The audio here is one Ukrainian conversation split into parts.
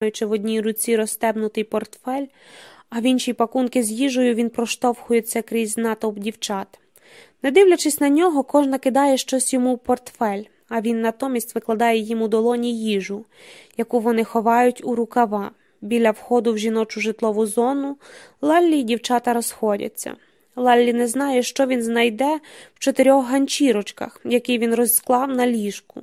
маючи в одній руці розстебнутий портфель, а в іншій пакунки з їжею він проштовхується крізь натовп дівчат. Не дивлячись на нього, кожна кидає щось йому в портфель, а він натомість викладає їм у долоні їжу, яку вони ховають у рукава. Біля входу в жіночу житлову зону Лаллі й дівчата розходяться. Лаллі не знає, що він знайде в чотирьох ганчірочках, які він розклав на ліжку,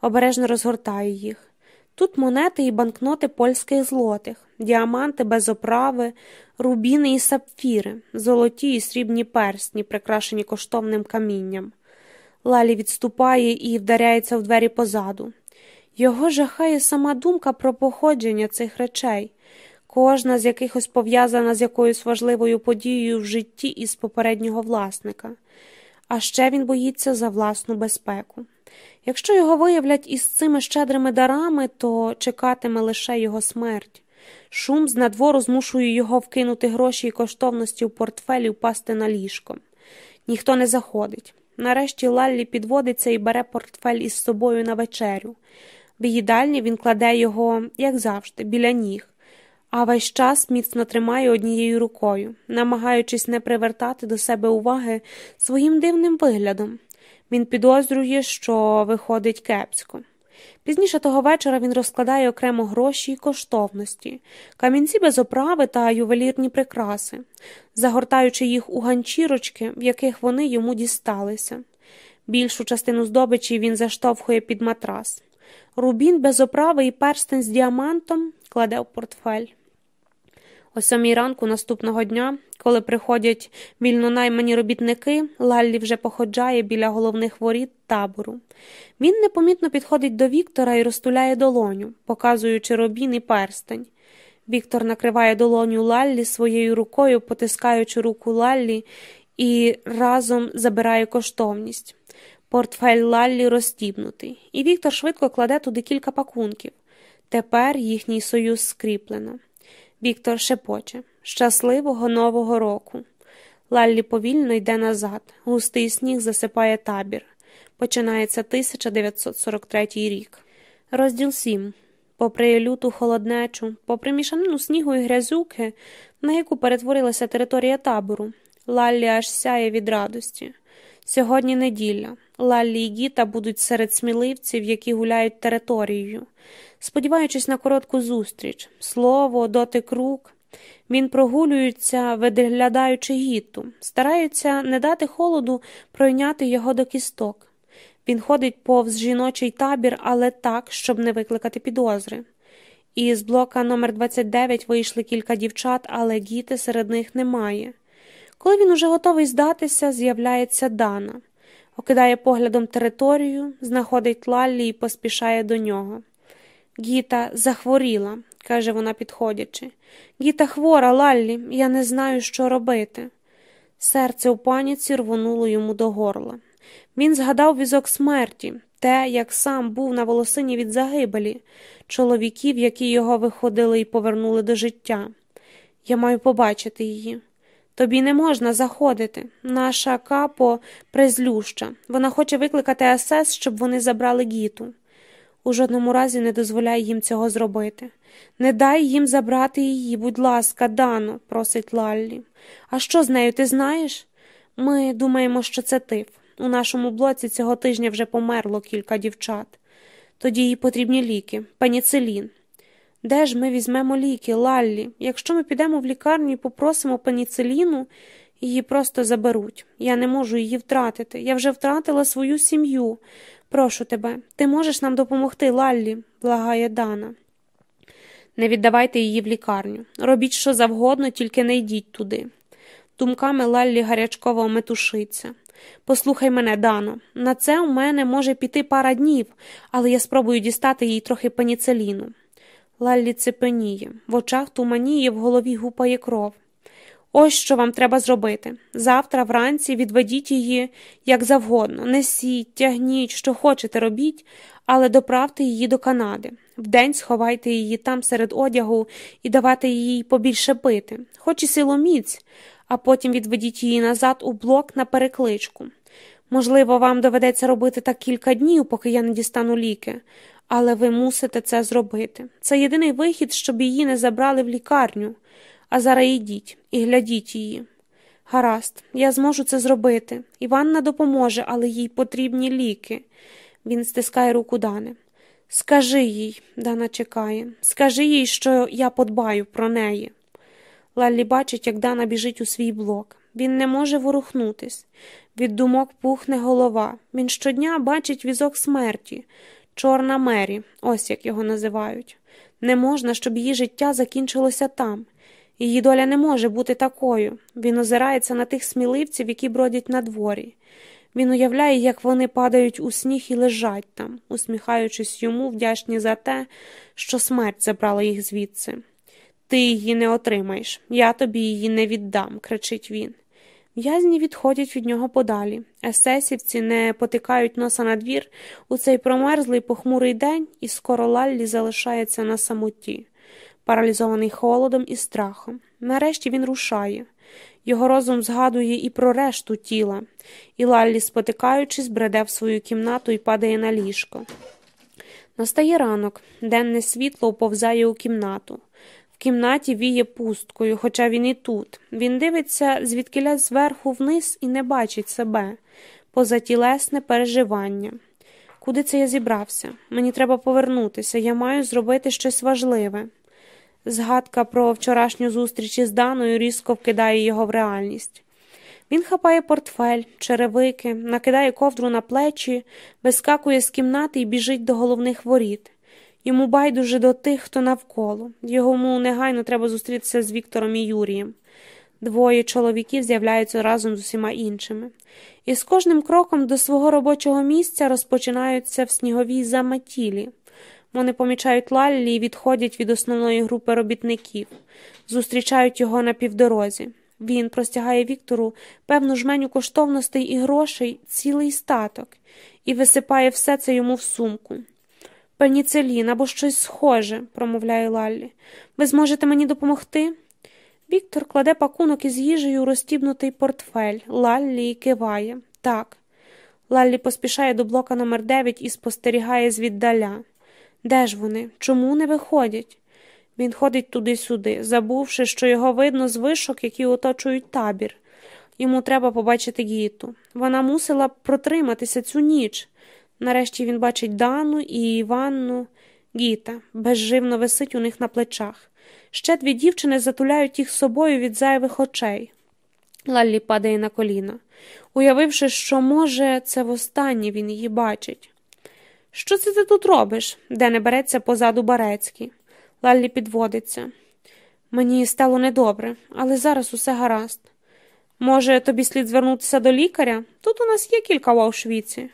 обережно розгортає їх. Тут монети і банкноти польських злотих, діаманти без оправи, рубіни і сапфіри, золоті і срібні персні, прикрашені коштовним камінням. Лалі відступає і вдаряється в двері позаду. Його жахає сама думка про походження цих речей, кожна з якихось пов'язана з якоюсь важливою подією в житті із попереднього власника, а ще він боїться за власну безпеку. Якщо його виявлять із цими щедрими дарами, то чекатиме лише його смерть. Шум з надвору змушує його вкинути гроші і коштовності в портфель і впасти на ліжко. Ніхто не заходить. Нарешті Лаллі підводиться і бере портфель із собою на вечерю. В їдальні він кладе його, як завжди, біля ніг, а весь час міцно тримає однією рукою, намагаючись не привертати до себе уваги своїм дивним виглядом. Він підозрює, що виходить кепсько. Пізніше того вечора він розкладає окремо гроші й коштовності, камінці без оправи та ювелірні прикраси, загортаючи їх у ганчірочки, в яких вони йому дісталися. Більшу частину здобичі він заштовхує під матрас. Рубін без оправи і перстень з діамантом кладе в портфель. О сьомій ранку наступного дня, коли приходять вільнонаймані робітники, Лаллі вже походжає біля головних воріт табору. Він непомітно підходить до Віктора і розтуляє долоню, показуючи робін і перстень. Віктор накриває долоню Лаллі своєю рукою, потискаючи руку Лаллі, і разом забирає коштовність. Портфель Лаллі розстібнутий, і Віктор швидко кладе туди кілька пакунків. Тепер їхній союз скріплено. Віктор шепоче Щасливого Нового року. Лаллі повільно йде назад. Густий сніг засипає табір. Починається 1943 рік. Розділ 7. Попри люту холоднечу, попри мішанину снігу і грязюки, на яку перетворилася територія табору, Лаллі аж сяє від радості. Сьогодні неділя. Лаллі і Гіта будуть серед сміливців, які гуляють територією. Сподіваючись на коротку зустріч, слово, дотик рук, він прогулюється, видглядаючи гіту, стараються не дати холоду пройняти його до кісток. Він ходить повз жіночий табір, але так, щоб не викликати підозри. Із блока номер 29 вийшли кілька дівчат, але гіти серед них немає. Коли він уже готовий здатися, з'являється Дана, окидає поглядом територію, знаходить Лаллі і поспішає до нього. Гіта захворіла, каже вона, підходячи. Гіта хвора, Лаллі, я не знаю, що робити. Серце у паніці рвонуло йому до горла. Він згадав візок смерті, те, як сам був на волосині від загибелі, чоловіків, які його виходили і повернули до життя. Я маю побачити її. Тобі не можна заходити. Наша капо призлюща. Вона хоче викликати АСС, щоб вони забрали гіту. У жодному разі не дозволяй їм цього зробити. Не дай їм забрати її, будь ласка, Дано, просить Лаллі. А що з нею ти знаєш? Ми думаємо, що це тиф. У нашому блоці цього тижня вже померло кілька дівчат. Тоді їй потрібні ліки, пеніцилін. Де ж ми візьмемо ліки, Лаллі? Якщо ми підемо в лікарню і попросимо пеніциліну, її просто заберуть. Я не можу її втратити. Я вже втратила свою сім'ю. Прошу тебе, ти можеш нам допомогти, Лаллі, благає Дана. Не віддавайте її в лікарню. Робіть що завгодно, тільки не йдіть туди. Думками Лаллі гарячково метушиться. Послухай мене, Дано, на це у мене може піти пара днів, але я спробую дістати їй трохи пеніциліну. Лаллі цепеніє, в очах туманіє, в голові гупає кров. Ось що вам треба зробити. Завтра вранці відведіть її як завгодно, несіть, тягніть, що хочете робіть, але доправте її до Канади. Вдень сховайте її там серед одягу і давайте їй побільше пити, хоч і силоміць, а потім відведіть її назад у блок на перекличку. Можливо, вам доведеться робити так кілька днів, поки я не дістану ліки, Але ви мусите це зробити. Це єдиний вихід, щоб її не забрали в лікарню. А зараз йдіть і глядіть її. Гаразд, я зможу це зробити. Іванна допоможе, але їй потрібні ліки. Він стискає руку Дани. Скажи їй, Дана чекає, скажи їй, що я подбаю про неї. Лаллі бачить, як Дана біжить у свій блок. Він не може ворухнутись. Від думок пухне голова. Він щодня бачить візок смерті, чорна мері, ось як його називають. Не можна, щоб її життя закінчилося там. Її доля не може бути такою. Він озирається на тих сміливців, які бродять на дворі. Він уявляє, як вони падають у сніг і лежать там, усміхаючись йому, вдячні за те, що смерть забрала їх звідси. Ти її не отримаєш, я тобі її не віддам, кричить він. В'язні відходять від нього подалі. Есесівці не потикають носа на двір у цей промерзлий похмурий день, і скоро Лаллі залишається на самоті, паралізований холодом і страхом. Нарешті він рушає. Його розум згадує і про решту тіла, і Лаллі, спотикаючись, бреде в свою кімнату і падає на ліжко. Настає ранок, денне світло вповзає у кімнату. Кімнаті віє пусткою, хоча він і тут. Він дивиться звідкиля зверху вниз і не бачить себе, позатілесне переживання. Куди це я зібрався? Мені треба повернутися, я маю зробити щось важливе. Згадка про вчорашню зустріч із Даною різко вкидає його в реальність. Він хапає портфель, черевики, накидає ковдру на плечі, вискакує з кімнати і біжить до головних воріт. Йому байдуже до тих, хто навколо. Йому негайно треба зустрітися з Віктором і Юрієм. Двоє чоловіків з'являються разом з усіма іншими. І з кожним кроком до свого робочого місця розпочинаються в сніговій заметілі. Вони помічають Лаллі і відходять від основної групи робітників, зустрічають його на півдорозі. Він простягає Віктору певну жменю коштовностей і грошей, цілий статок, і висипає все це йому в сумку. Пеніцелін або щось схоже, промовляє Лаллі. Ви зможете мені допомогти? Віктор кладе пакунок із їжею у розтібнутий портфель, Лаллі киває. Так. Лаллі поспішає до блока номер 9 і спостерігає звіддаля. Де ж вони? Чому не виходять? Він ходить туди-сюди, забувши, що його видно з вишок, які оточують табір. Йому треба побачити Гіту. Вона мусила протриматися цю ніч. Нарешті він бачить Дану і Іванну. Гіта безживно висить у них на плечах. Ще дві дівчини затуляють їх собою від зайвих очей. Лаллі падає на коліна, уявивши, що, може, це востаннє він її бачить. Що це ти тут робиш? де не береться позаду Барецький. Лаллі підводиться. Мені стало недобре, але зараз усе гаразд. Може, тобі слід звернутися до лікаря? Тут у нас є кілька в Аушвіці.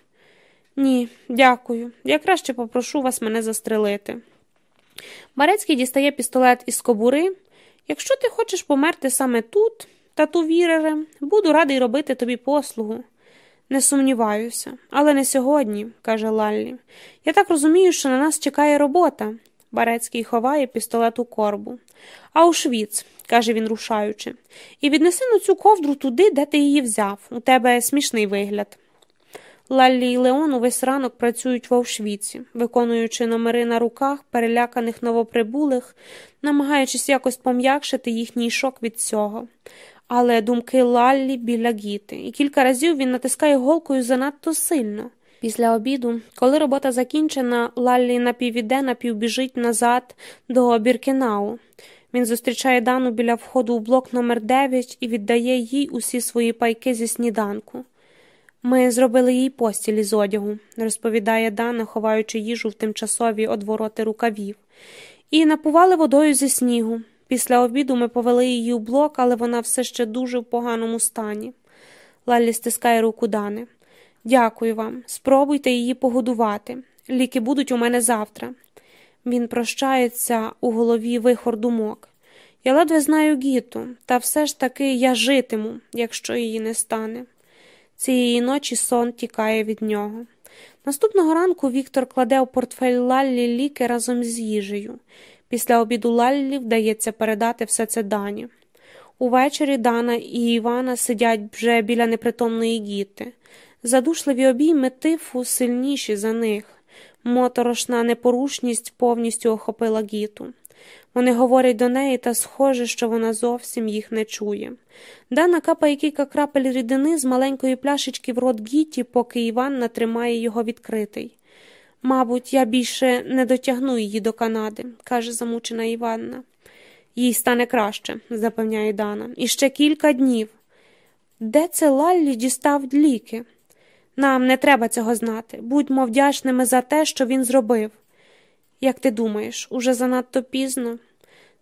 Ні, дякую. Я краще попрошу вас мене застрелити. Барецький дістає пістолет із кобури. Якщо ти хочеш померти саме тут, тату вірере, буду радий робити тобі послугу. Не сумніваюся, але не сьогодні, каже Лаллі. Я так розумію, що на нас чекає робота. Барецький ховає пістолет у корбу. Аушвіц, каже він, рушаючи, і віднеси на цю ковдру туди, де ти її взяв. У тебе смішний вигляд. Лаллі і Леон увесь ранок працюють в Аушвіці, виконуючи номери на руках переляканих новоприбулих, намагаючись якось пом'якшити їхній шок від цього. Але думки Лаллі біля гіти, і кілька разів він натискає голкою занадто сильно. Після обіду, коли робота закінчена, Лаллі напівіде, напівбіжить назад до Біркенау. Він зустрічає Дану біля входу в блок номер 9 і віддає їй усі свої пайки зі сніданку. Ми зробили їй постілі з одягу, розповідає Дана, ховаючи їжу в тимчасові одвороти рукавів, і напували водою зі снігу. Після обіду ми повели її у блок, але вона все ще дуже в поганому стані. Лаллі стискає руку Дани. Дякую вам. Спробуйте її погодувати. Ліки будуть у мене завтра. Він прощається у голові вихор думок. Я ледве знаю Гіту, та все ж таки я житиму, якщо її не стане. Цієї ночі сон тікає від нього. Наступного ранку Віктор кладе у портфель Лаллі ліки разом з їжею. Після обіду Лаллі вдається передати все це Дані. Увечері Дана і Івана сидять вже біля непритомної гіти. Задушливі обійми тифу сильніші за них. Моторошна непорушність повністю охопила гіту. Вони говорять до неї, та схоже, що вона зовсім їх не чує. Дана капає кілька крапель рідини з маленької пляшечки в рот Гіті, поки Іванна тримає його відкритий. Мабуть, я більше не дотягну її до Канади, каже замучена Іванна. Їй стане краще, запевняє Дана. І ще кілька днів. Де це Лаллі дістав ліки? Нам не треба цього знати. Будьмо вдячними за те, що він зробив. Як ти думаєш, уже занадто пізно?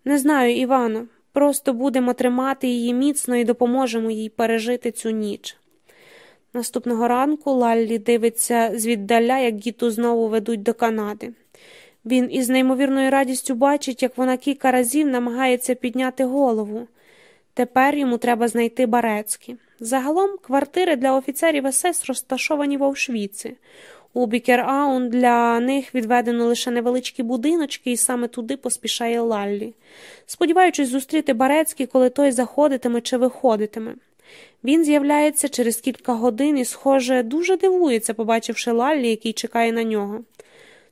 Не знаю, Івано, просто будемо тримати її міцно і допоможемо їй пережити цю ніч. Наступного ранку Лаллі дивиться звіддаля, як гіту знову ведуть до Канади. Він із неймовірною радістю бачить, як вона кілька разів намагається підняти голову. Тепер йому треба знайти Барецькі. Загалом квартири для офіцерів СС розташовані в Аушвіці. У Біркенау для них відведено лише невеличкі будиночки, і саме туди поспішає Лалі, сподіваючись зустріти Барецький, коли той заходитиме чи виходитиме. Він з'являється через кілька годин і, схоже, дуже дивується, побачивши Лалі, який чекає на нього.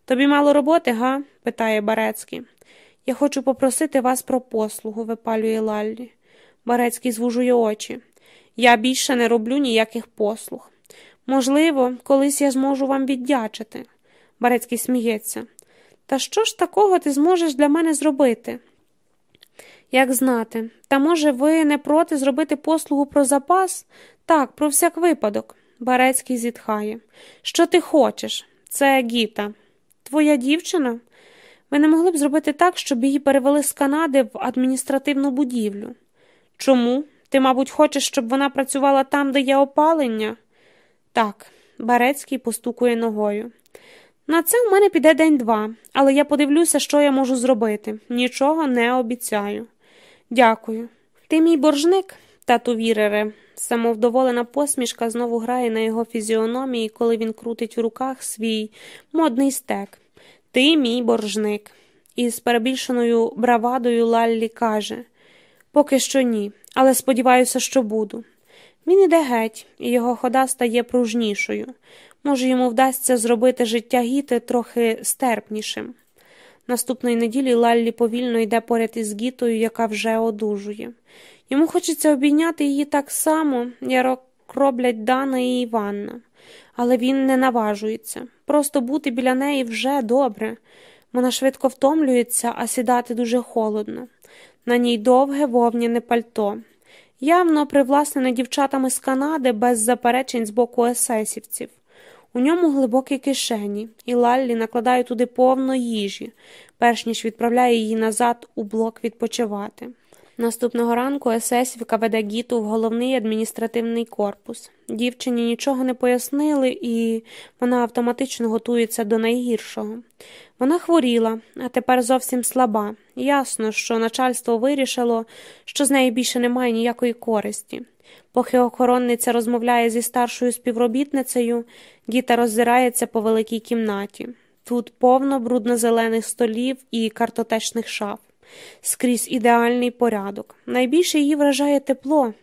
Тобі мало роботи, га? питає Барецький. Я хочу попросити вас про послугу, випалює Лаллі. Барецький звужує очі. Я більше не роблю ніяких послуг. Можливо, колись я зможу вам віддячити. Барецький сміється. Та що ж такого ти зможеш для мене зробити? Як знати, та може, ви не проти зробити послугу про запас? Так, про всяк випадок. Барецький зітхає. Що ти хочеш? Це Гіта. Твоя дівчина? Ви не могли б зробити так, щоб її перевели з Канади в адміністративну будівлю. Чому? Ти, мабуть, хочеш, щоб вона працювала там, де є опалення? Так, Барецький постукує ногою. На це в мене піде день-два, але я подивлюся, що я можу зробити. Нічого не обіцяю. Дякую. Ти мій боржник, тату Вірере. Самовдоволена посмішка знову грає на його фізіономії, коли він крутить в руках свій модний стек. Ти мій боржник. Із перебільшеною бравадою Лаллі каже Поки що ні, але сподіваюся, що буду. Він іде геть, і його хода стає пружнішою. Може, йому вдасться зробити життя гіти трохи стерпнішим. Наступної неділі Лаллі повільно йде поряд із гітою, яка вже одужує. Йому хочеться обійняти її так само, як роблять Дана і Іванна, але він не наважується. Просто бути біля неї вже добре. Вона швидко втомлюється, а сідати дуже холодно. На ній довге вовняне пальто. Явно привласнене дівчатами з Канади без заперечень з боку есесівців. У ньому глибокі кишені, і Лаллі накладає туди повно їжі, перш ніж відправляє її назад у блок відпочивати. Наступного ранку есесівка веде Гіту в головний адміністративний корпус. Дівчині нічого не пояснили, і вона автоматично готується до найгіршого. Вона хворіла, а тепер зовсім слаба. Ясно, що начальство вирішило, що з неї більше немає ніякої користі. Поки охоронниця розмовляє зі старшою співробітницею, Гіта роззирається по великій кімнаті. Тут повно брудно-зелених столів і картотечних шаф. Скрізь ідеальний порядок. Найбільше її вражає тепло.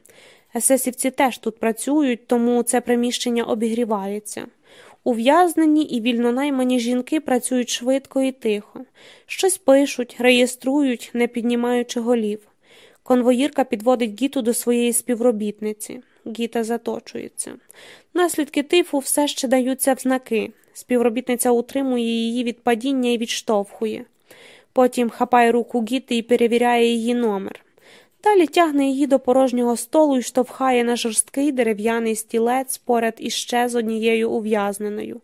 Есесівці теж тут працюють, тому це приміщення обігрівається. Ув'язнені і вільнонаймані жінки працюють швидко і тихо, щось пишуть, реєструють, не піднімаючи голів. Конвоїрка підводить Гіту до своєї співробітниці. Гіта заточується. Наслідки тифу все ще даються в знаки. Співробітниця утримує її від падіння і відштовхує. Потім хапає руку Гіти і перевіряє її номер. Далі тягне її до порожнього столу і штовхає на жорсткий дерев'яний стілець поряд іще з однією ув'язненою.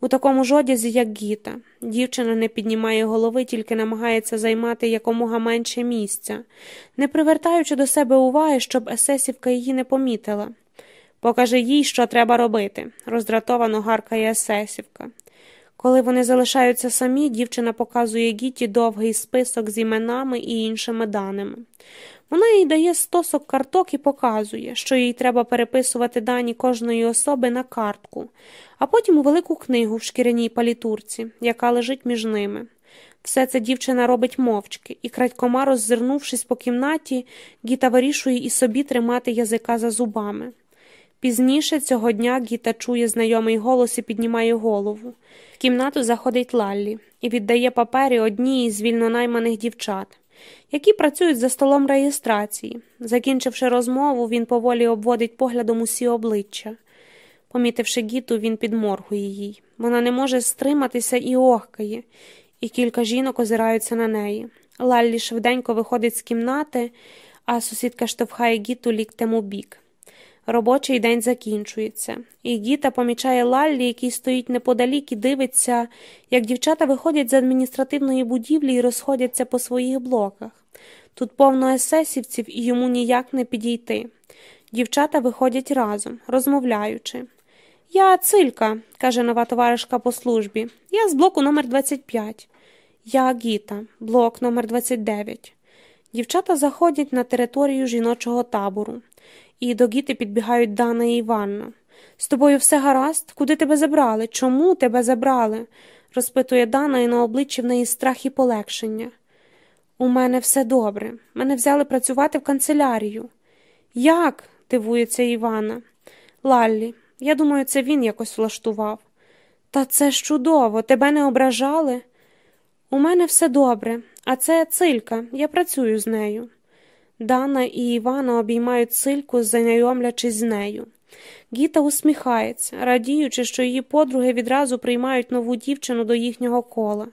У такому ж одязі, як Гіта. Дівчина не піднімає голови, тільки намагається займати якомога менше місця, не привертаючи до себе уваги, щоб есесівка її не помітила. Покажи їй, що треба робити, роздратовано гаркає есесівка. Коли вони залишаються самі, дівчина показує Гіті довгий список з іменами і іншими даними. Вона їй дає стосок карток і показує, що їй треба переписувати дані кожної особи на картку, а потім у велику книгу в шкіряній палітурці, яка лежить між ними. Все це дівчина робить мовчки, і, крадькома роззирнувшись по кімнаті, Гіта вирішує і собі тримати язика за зубами. Пізніше цього дня Гіта чує знайомий голос і піднімає голову. В кімнату заходить Лаллі і віддає папері одній із вільнонайманих дівчат, які працюють за столом реєстрації. Закінчивши розмову, він поволі обводить поглядом усі обличчя. Помітивши Гіту, він підморгує їй. Вона не може стриматися і охкає, і кілька жінок озираються на неї. Лаллі швиденько виходить з кімнати, а сусідка штовхає Гіту ліктем у бік. Робочий день закінчується, і Гіта помічає Лаллі, який стоїть неподалік і дивиться, як дівчата виходять з адміністративної будівлі і розходяться по своїх блоках. Тут повно есесівців і йому ніяк не підійти. Дівчата виходять разом, розмовляючи. Я цилька, каже нова товаришка по службі. Я з блоку номер 25 Я Гіта, блок номер 29 Дівчата заходять на територію жіночого табору, і до Гіти підбігають Дана і Іванна. З тобою все гаразд? Куди тебе забрали? Чому тебе забрали? розпитує Дана, і на обличчі в неї страх і полегшення. У мене все добре. Мене взяли працювати в канцелярію. Як? дивується Івана. Лаллі, я думаю, це він якось влаштував. Та це ж чудово, тебе не ображали? У мене все добре, а це цилька, я працюю з нею. Дана і Івана обіймають цильку, знайомлячись з нею. Гіта усміхається, радіючи, що її подруги відразу приймають нову дівчину до їхнього кола.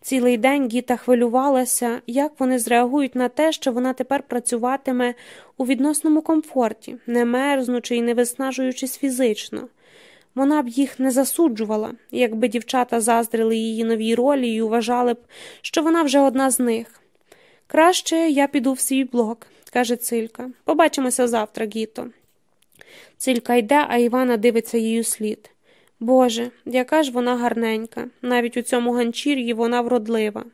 Цілий день Гіта хвилювалася, як вони зреагують на те, що вона тепер працюватиме у відносному комфорті, не мерзнучи і не виснажуючись фізично. Вона б їх не засуджувала, якби дівчата заздрили її новій ролі і вважали б, що вона вже одна з них. Краще я піду в свій блок, каже Цилька. Побачимося завтра, Гіто. Цилька йде, а Івана дивиться її слід. Боже, яка ж вона гарненька, навіть у цьому ганчір'ї вона вродлива.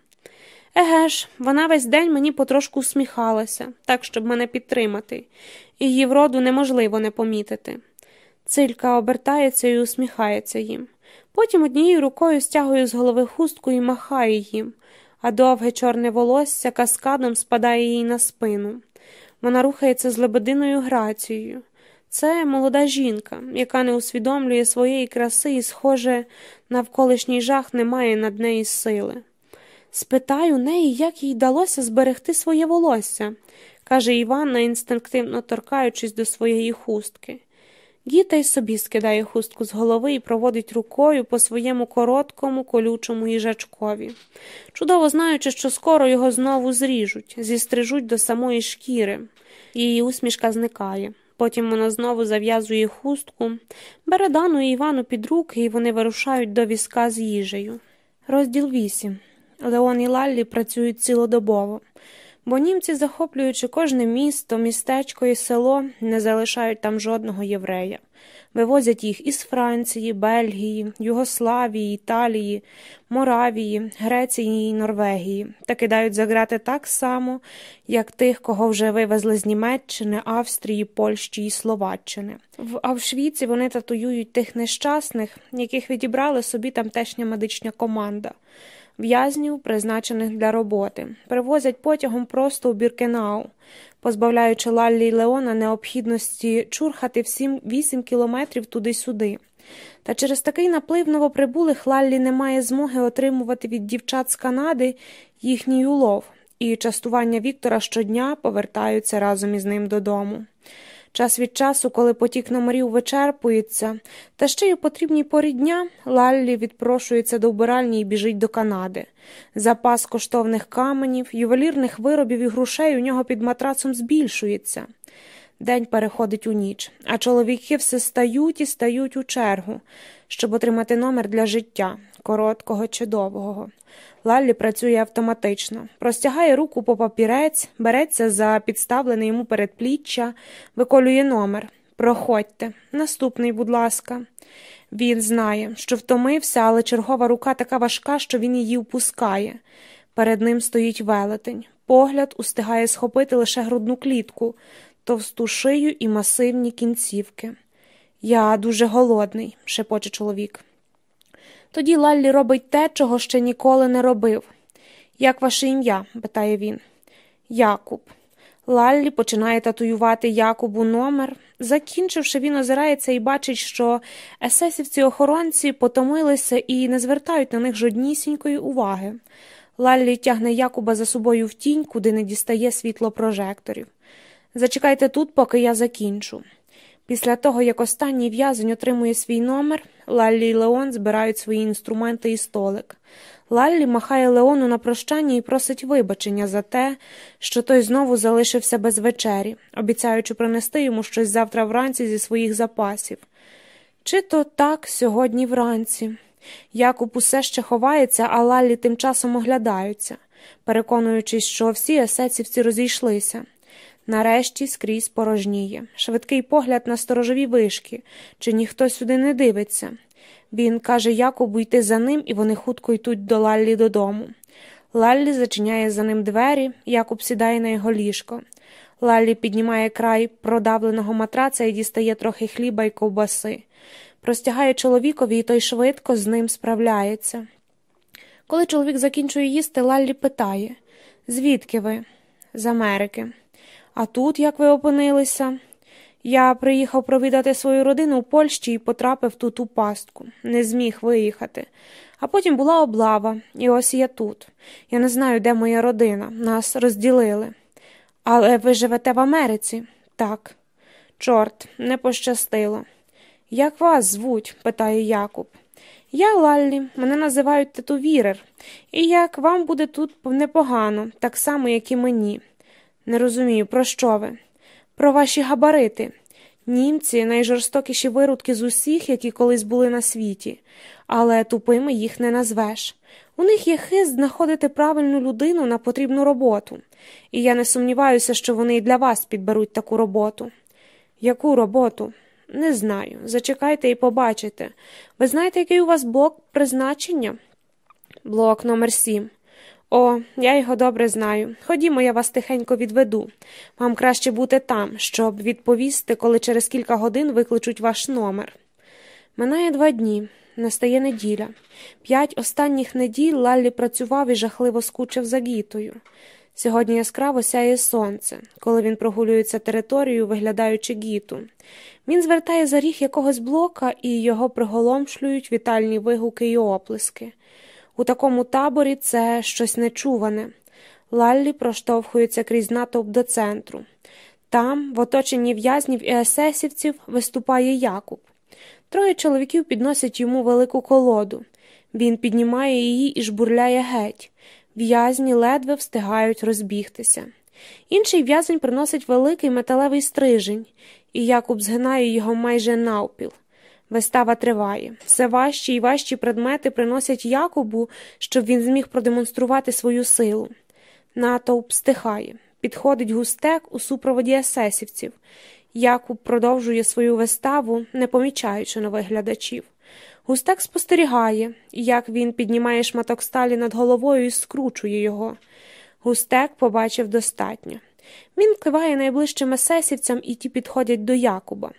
Еге ж, вона весь день мені потрошку усміхалася, так, щоб мене підтримати, її вроду неможливо не помітити. Цилька обертається і усміхається їм. Потім однією рукою стягує з голови хустку і махає їм, а довге чорне волосся каскадом спадає їй на спину. Вона рухається з лебединою грацією. Це молода жінка, яка не усвідомлює своєї краси і, схоже, навколишній жах не має над неї сили. Спитаю неї, як їй вдалося зберегти своє волосся, каже Іванна, інстинктивно торкаючись до своєї хустки. Гіта й собі скидає хустку з голови і проводить рукою по своєму короткому, колючому їжачкові, чудово знаючи, що скоро його знову зріжуть, зістрижуть до самої шкіри. Її усмішка зникає. Потім вона знову зав'язує хустку, бере Дану і Івану під руки, і вони вирушають до візка з їжею. Розділ 8. Леон і Лаллі працюють цілодобово, бо німці, захоплюючи кожне місто, містечко і село, не залишають там жодного єврея. Вивозять їх із Франції, Бельгії, Югославії, Італії, Моравії, Греції і Норвегії та кидають за грати так само, як тих, кого вже вивезли з Німеччини, Австрії, Польщі і Словаччини. В Авшвіці вони татуюють тих нещасних, яких відібрали собі тамтешня медична команда. В'язнів, призначених для роботи, привозять потягом просто у Біркенау, позбавляючи Лаллі Леона необхідності чурхати всім вісім кілометрів туди-сюди. Та через такий наплив новоприбулих Лаллі не має змоги отримувати від дівчат з Канади їхній улов, і частування Віктора щодня повертаються разом із ним додому. Час від часу, коли потік номерів вичерпується, та ще й у потрібній порі дня Лаллі відпрошується до вбиральні і біжить до Канади. Запас коштовних каменів, ювелірних виробів і грошей у нього під матрацом збільшується. День переходить у ніч, а чоловіки все стають і стають у чергу, щоб отримати номер для життя, короткого чи довгого. Лаллі працює автоматично, простягає руку по папірець, береться за підставлене йому передпліччя, виколює номер. Проходьте, наступний, будь ласка. Він знає, що втомився, але чергова рука така важка, що він її впускає. Перед ним стоїть велетень. Погляд устигає схопити лише грудну клітку, товсту шию і масивні кінцівки. Я дуже голодний, шепоче чоловік. Тоді Лаллі робить те, чого ще ніколи не робив. Як ваше ім'я? питає він. Якуб. Лаллі починає татуювати Якубу номер, Закінчивши, він озирається і бачить, що есесівці охоронці потомилися і не звертають на них жоднісінької уваги. Лаллі тягне Якуба за собою в тінь, куди не дістає світло прожекторів. Зачекайте тут, поки я закінчу. Після того, як останній в'язень отримує свій номер, Лаллі і Леон збирають свої інструменти і столик. Лаллі махає Леону на прощання і просить вибачення за те, що той знову залишився без вечері, обіцяючи принести йому щось завтра вранці зі своїх запасів. Чи то так сьогодні вранці. Якуб усе ще ховається, а Лаллі тим часом оглядаються, переконуючись, що всі есецівці розійшлися. Нарешті скрізь порожніє. Швидкий погляд на сторожові вишки, чи ніхто сюди не дивиться. Він каже Якобу йти за ним, і вони хутко йдуть до Лаллі додому. Лаллі зачиняє за ним двері, Якуб сідає на його ліжко. Лаллі піднімає край продавленого матраца і дістає трохи хліба й ковбаси. Простягає чоловікові, і той швидко з ним справляється. Коли чоловік закінчує їсти, Лаллі питає Звідки ви? З Америки. А тут як ви опинилися? Я приїхав провідати свою родину у Польщі і потрапив тут у пастку, не зміг виїхати. А потім була облава, і ось я тут. Я не знаю, де моя родина. Нас розділили. Але ви живете в Америці? Так. Чорт, не пощастило. Як вас звуть? питає Якуб. Я Лаллі, мене називають Тетувірер, і як вам буде тут непогано, так само, як і мені. Не розумію, про що ви? Про ваші габарити. Німці найжорстокіші виродки з усіх, які колись були на світі, але тупими їх не назвеш. У них є хист знаходити правильну людину на потрібну роботу, і я не сумніваюся, що вони і для вас підберуть таку роботу. Яку роботу? Не знаю. Зачекайте і побачите. Ви знаєте, який у вас блок призначення? Блок номер сім. О, я його добре знаю. Ходімо, я вас тихенько відведу. Вам краще бути там, щоб відповісти, коли через кілька годин викличуть ваш номер. Минає два дні. Настає неділя. П'ять останніх неділь Лаллі працював і жахливо скучив за гітою. Сьогодні яскраво сяє сонце, коли він прогулюється територією, виглядаючи гіту. Він звертає за ріг якогось блока і його приголомшлюють вітальні вигуки й оплески. У такому таборі це щось нечуване. Лаллі проштовхується крізь натовп до центру. Там, в оточенні в'язнів і есесівців, виступає Якуб. Троє чоловіків підносять йому велику колоду. Він піднімає її і жбурляє геть. В'язні ледве встигають розбігтися. Інший в'язень приносить великий металевий стрижень, і Якуб згинає його майже навпіл. Вистава триває. Все важчі і важчі предмети приносять Якубу, щоб він зміг продемонструвати свою силу. Натовп стихає. Підходить густек у супроводі есесівців. Якуб продовжує свою виставу, не помічаючи нових глядачів. Густек спостерігає, як він піднімає шматок сталі над головою і скручує його. Густек побачив достатньо. Він киває найближчим есесівцям, і ті підходять до Якуба.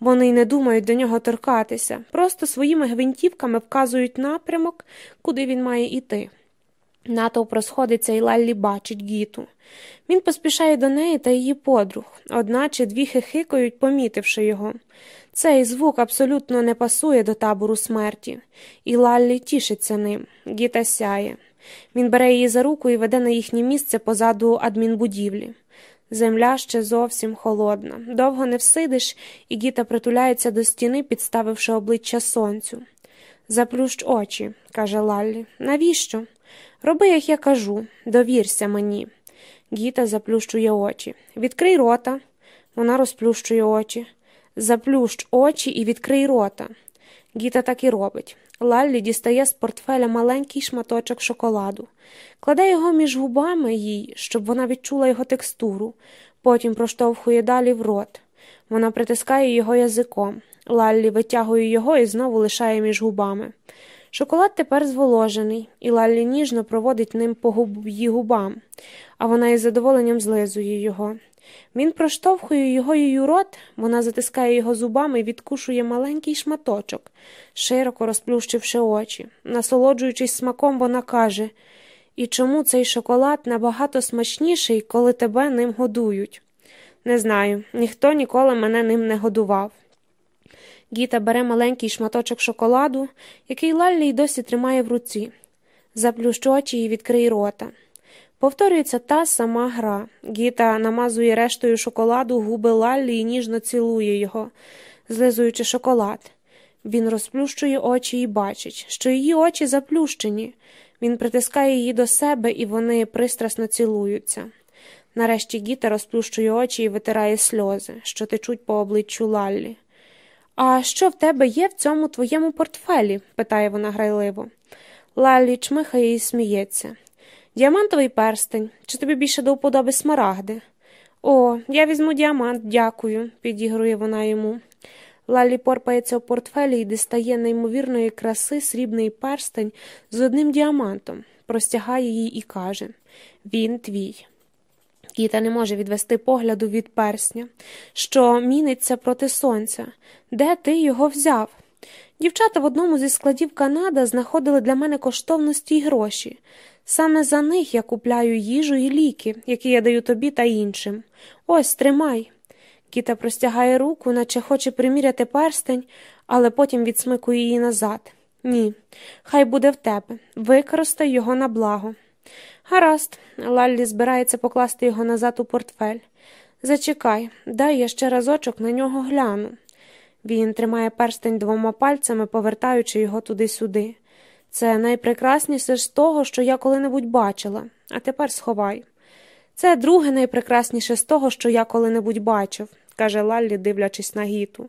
Вони й не думають до нього торкатися, просто своїми гвинтівками вказують напрямок, куди він має йти. Натовп розходиться і Лаллі бачить гіту. Він поспішає до неї та її подруг, одна чи дві хихикають, помітивши його. Цей звук абсолютно не пасує до табору смерті, і Лаллі тішиться ним. Гіта сяє. Він бере її за руку і веде на їхнє місце позаду адмінбудівлі. Земля ще зовсім холодна. Довго не всидиш, і Гіта притуляється до стіни, підставивши обличчя сонцю. Заплющ очі, каже Лаллі. Навіщо? Роби, як я кажу, довірся мені. Гіта заплющує очі. Відкрий рота. Вона розплющує очі. Заплющ очі і відкрий рота. Гіта так і робить. Лаллі дістає з портфеля маленький шматочок шоколаду, кладе його між губами їй, щоб вона відчула його текстуру, потім проштовхує далі в рот. Вона притискає його язиком. Лаллі витягує його і знову лишає між губами. Шоколад тепер зволожений, і Лаллі ніжно проводить ним по її губам, а вона із задоволенням злизує його. Він проштовхує його її рот, вона затискає його зубами і відкушує маленький шматочок, широко розплющивши очі. Насолоджуючись смаком, вона каже І чому цей шоколад набагато смачніший, коли тебе ним годують? Не знаю, ніхто ніколи мене ним не годував. Гіта бере маленький шматочок шоколаду, який Лаллі й досі тримає в руці. Заплющ очі і відкрий рота. Повторюється та сама гра. Гіта намазує рештою шоколаду губи Лаллі і ніжно цілує його, злизуючи шоколад. Він розплющує очі і бачить, що її очі заплющені. Він притискає її до себе, і вони пристрасно цілуються. Нарешті Гіта розплющує очі і витирає сльози, що течуть по обличчю Лаллі. А що в тебе є в цьому твоєму портфелі? питає вона грайливо. Лаллі чмихає і сміється. Діамантовий перстень, чи тобі більше до вподоби смарагди? О, я візьму діамант, дякую, підігрує вона йому. Лалі порпається у портфелі і дістає неймовірної краси срібний перстень з одним діамантом, простягає їй і каже Він твій. Кіта не може відвести погляду від персня, що міниться проти сонця. Де ти його взяв? Дівчата в одному зі складів Канада знаходили для мене коштовності й гроші. Саме за них я купляю їжу і ліки, які я даю тобі та іншим. Ось тримай. Кіта простягає руку, наче хоче приміряти перстень, але потім відсмикує її назад. Ні, хай буде в тебе. Використай його на благо. Гаразд, Лаллі збирається покласти його назад у портфель. Зачекай, дай я ще разочок на нього гляну. Він тримає перстень двома пальцями, повертаючи його туди-сюди. Це найпрекрасніше з того, що я коли-небудь бачила, а тепер сховай. Це друге найпрекрасніше з того, що я коли-небудь бачив, каже Лаллі, дивлячись на гіту.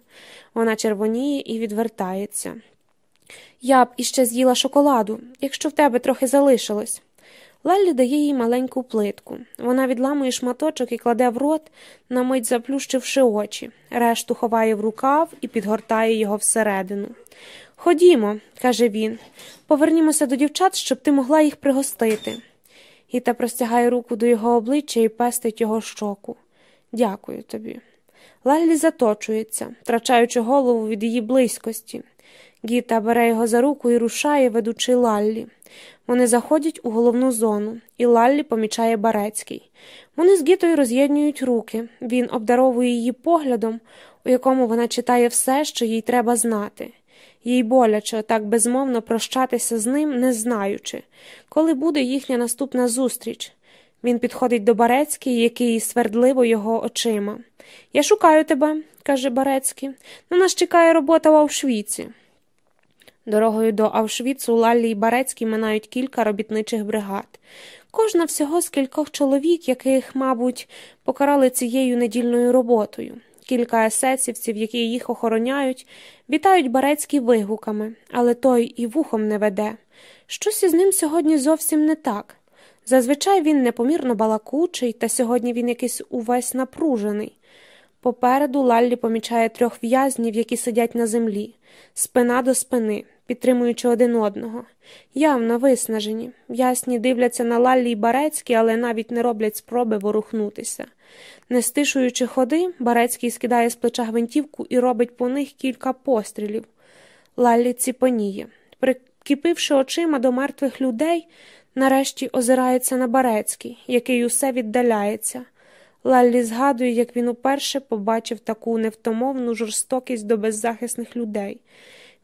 Вона червоніє і відвертається. Я б іще з'їла шоколаду, якщо в тебе трохи залишилось. Лаллі дає їй маленьку плитку. Вона відламує шматочок і кладе в рот, на мить заплющивши очі, решту ховає в рукав і підгортає його всередину. Ходімо, каже він, повернімося до дівчат, щоб ти могла їх пригостити. Гіта простягає руку до його обличчя і пестить його щоку. Дякую тобі. Лаллі заточується, втрачаючи голову від її близькості. Гіта бере його за руку і рушає, ведучи Лаллі. Вони заходять у головну зону, і Лаллі помічає Барецький. Вони з Гітою роз'єднують руки. Він обдаровує її поглядом, у якому вона читає все, що їй треба знати. Їй боляче так безмовно прощатися з ним, не знаючи, коли буде їхня наступна зустріч. Він підходить до Барецький, який свердливо його очима. Я шукаю тебе, каже Барецький. На нас чекає робота в Аушвіці. Дорогою до Авшвіцу Лаллі і Барецький минають кілька робітничих бригад. Кожна всього з кількох чоловік, яких, мабуть, покарали цією недільною роботою. Кілька есесівців, які їх охороняють, вітають Барецький вигуками, але той і вухом не веде. Щось із ним сьогодні зовсім не так. Зазвичай він непомірно балакучий, та сьогодні він якийсь увесь напружений. Попереду Лаллі помічає трьох в'язнів, які сидять на землі, спина до спини, підтримуючи один одного. Явно виснажені. В'ясні дивляться на Лаллі й Барецькі, але навіть не роблять спроби ворухнутися. Не стишуючи ходи, Барецький скидає з плеча гвинтівку і робить по них кілька пострілів. Лаллі ціпоніє. Прикипивши очима до мертвих людей, нарешті озирається на Барецький, який усе віддаляється. Лаллі згадує, як він уперше побачив таку невтомовну жорстокість до беззахисних людей.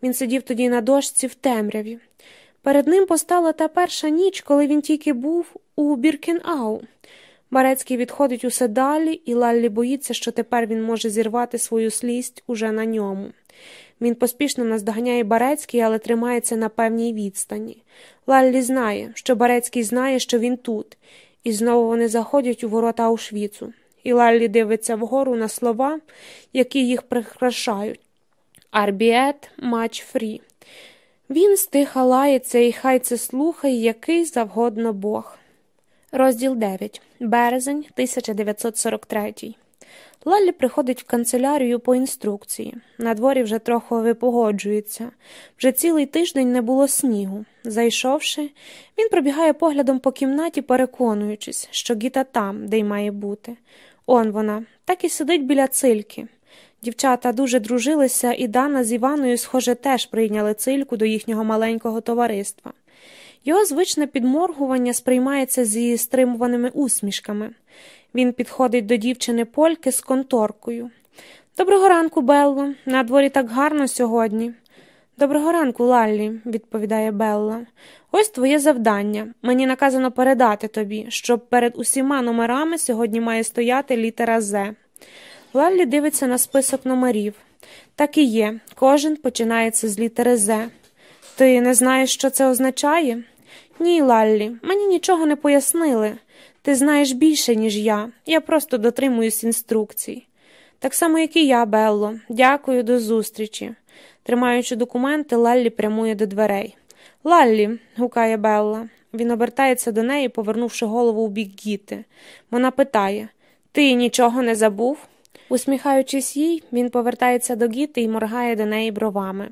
Він сидів тоді на дошці в темряві. Перед ним постала та перша ніч, коли він тільки був у Біркенау. Барецький відходить усе далі, і Лаллі боїться, що тепер він може зірвати свою слість уже на ньому. Він поспішно наздоганяє Барецький, але тримається на певній відстані. Лаллі знає, що Барецький знає, що він тут, і знову вони заходять у ворота Аушвіцу. І Лаллі дивиться вгору на слова, які їх прикрашають. Арбіет мач фрі. Він стиха лається, і хай це слухає який завгодно Бог. Розділ 9. Березень 1943. Лаллі приходить в канцелярію по інструкції. На дворі вже трохи випогоджується. Вже цілий тиждень не було снігу. Зайшовши, він пробігає поглядом по кімнаті, переконуючись, що Гіта там, де й має бути. Он вона, так і сидить біля цильки. Дівчата дуже дружилися, і Дана з Іваною, схоже, теж прийняли цильку до їхнього маленького товариства. Його звичне підморгування сприймається зі стримуваними усмішками. Він підходить до дівчини Польки з конторкою. Доброго ранку, Белло. На дворі так гарно сьогодні. Доброго ранку, Лаллі, відповідає Белла. Ось твоє завдання. Мені наказано передати тобі, що перед усіма номерами сьогодні має стояти літера З. Лаллі дивиться на список номерів. Так і є, кожен починається з літери З. Ти не знаєш, що це означає? Ні, Лаллі, мені нічого не пояснили. Ти знаєш більше, ніж я. Я просто дотримуюсь інструкцій. Так само, як і я, Белло. Дякую, до зустрічі. Тримаючи документи, Лаллі прямує до дверей. Лаллі, гукає Белла. Він обертається до неї, повернувши голову у бік Гіти. Вона питає Ти нічого не забув? Усміхаючись їй, він повертається до Гіти і моргає до неї бровами.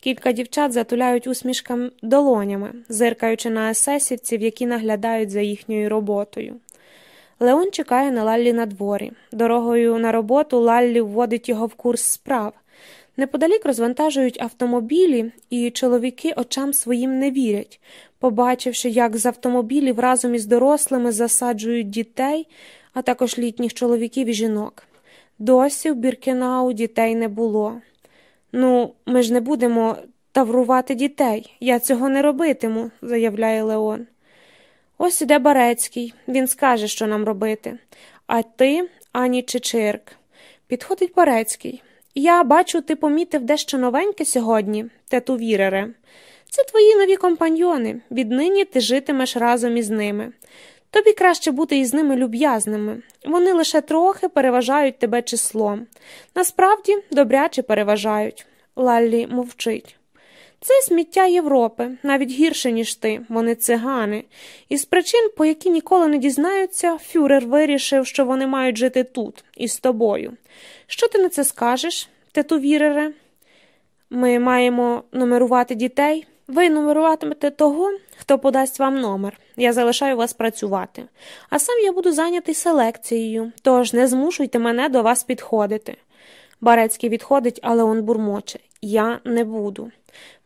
Кілька дівчат затуляють усмішкам долонями, зиркаючи на есесівців, які наглядають за їхньою роботою. Леон чекає на Лаллі на дворі. Дорогою на роботу Лаллі вводить його в курс справ. Неподалік розвантажують автомобілі, і чоловіки очам своїм не вірять, побачивши, як з автомобілів разом із дорослими засаджують дітей, а також літніх чоловіків і жінок. Досі в Біркенау дітей не було. Ну, ми ж не будемо таврувати дітей. Я цього не робитиму, заявляє Леон. Ось іде Барецький, він скаже, що нам робити. А ти, ані Чичирк. Підходить Барецький. Я бачу, ти помітив дещо новеньке сьогодні, тету Вірере. Це твої нові компаньйони. Віднині ти житимеш разом із ними. Тобі краще бути із ними люб'язними. Вони лише трохи переважають тебе числом. Насправді добряче переважають. Лаллі мовчить. Це сміття Європи, навіть гірше, ніж ти, вони цигани. Із причин, по які ніколи не дізнаються, Фюрер вирішив, що вони мають жити тут, із тобою. Що ти на це скажеш, тету Вірере? Ми маємо нумерувати дітей. Ви нумеруватимете того, хто подасть вам номер. Я залишаю вас працювати. А сам я буду зайнятий селекцією, тож не змушуйте мене до вас підходити. Барецький відходить, але он бурмоче. Я не буду.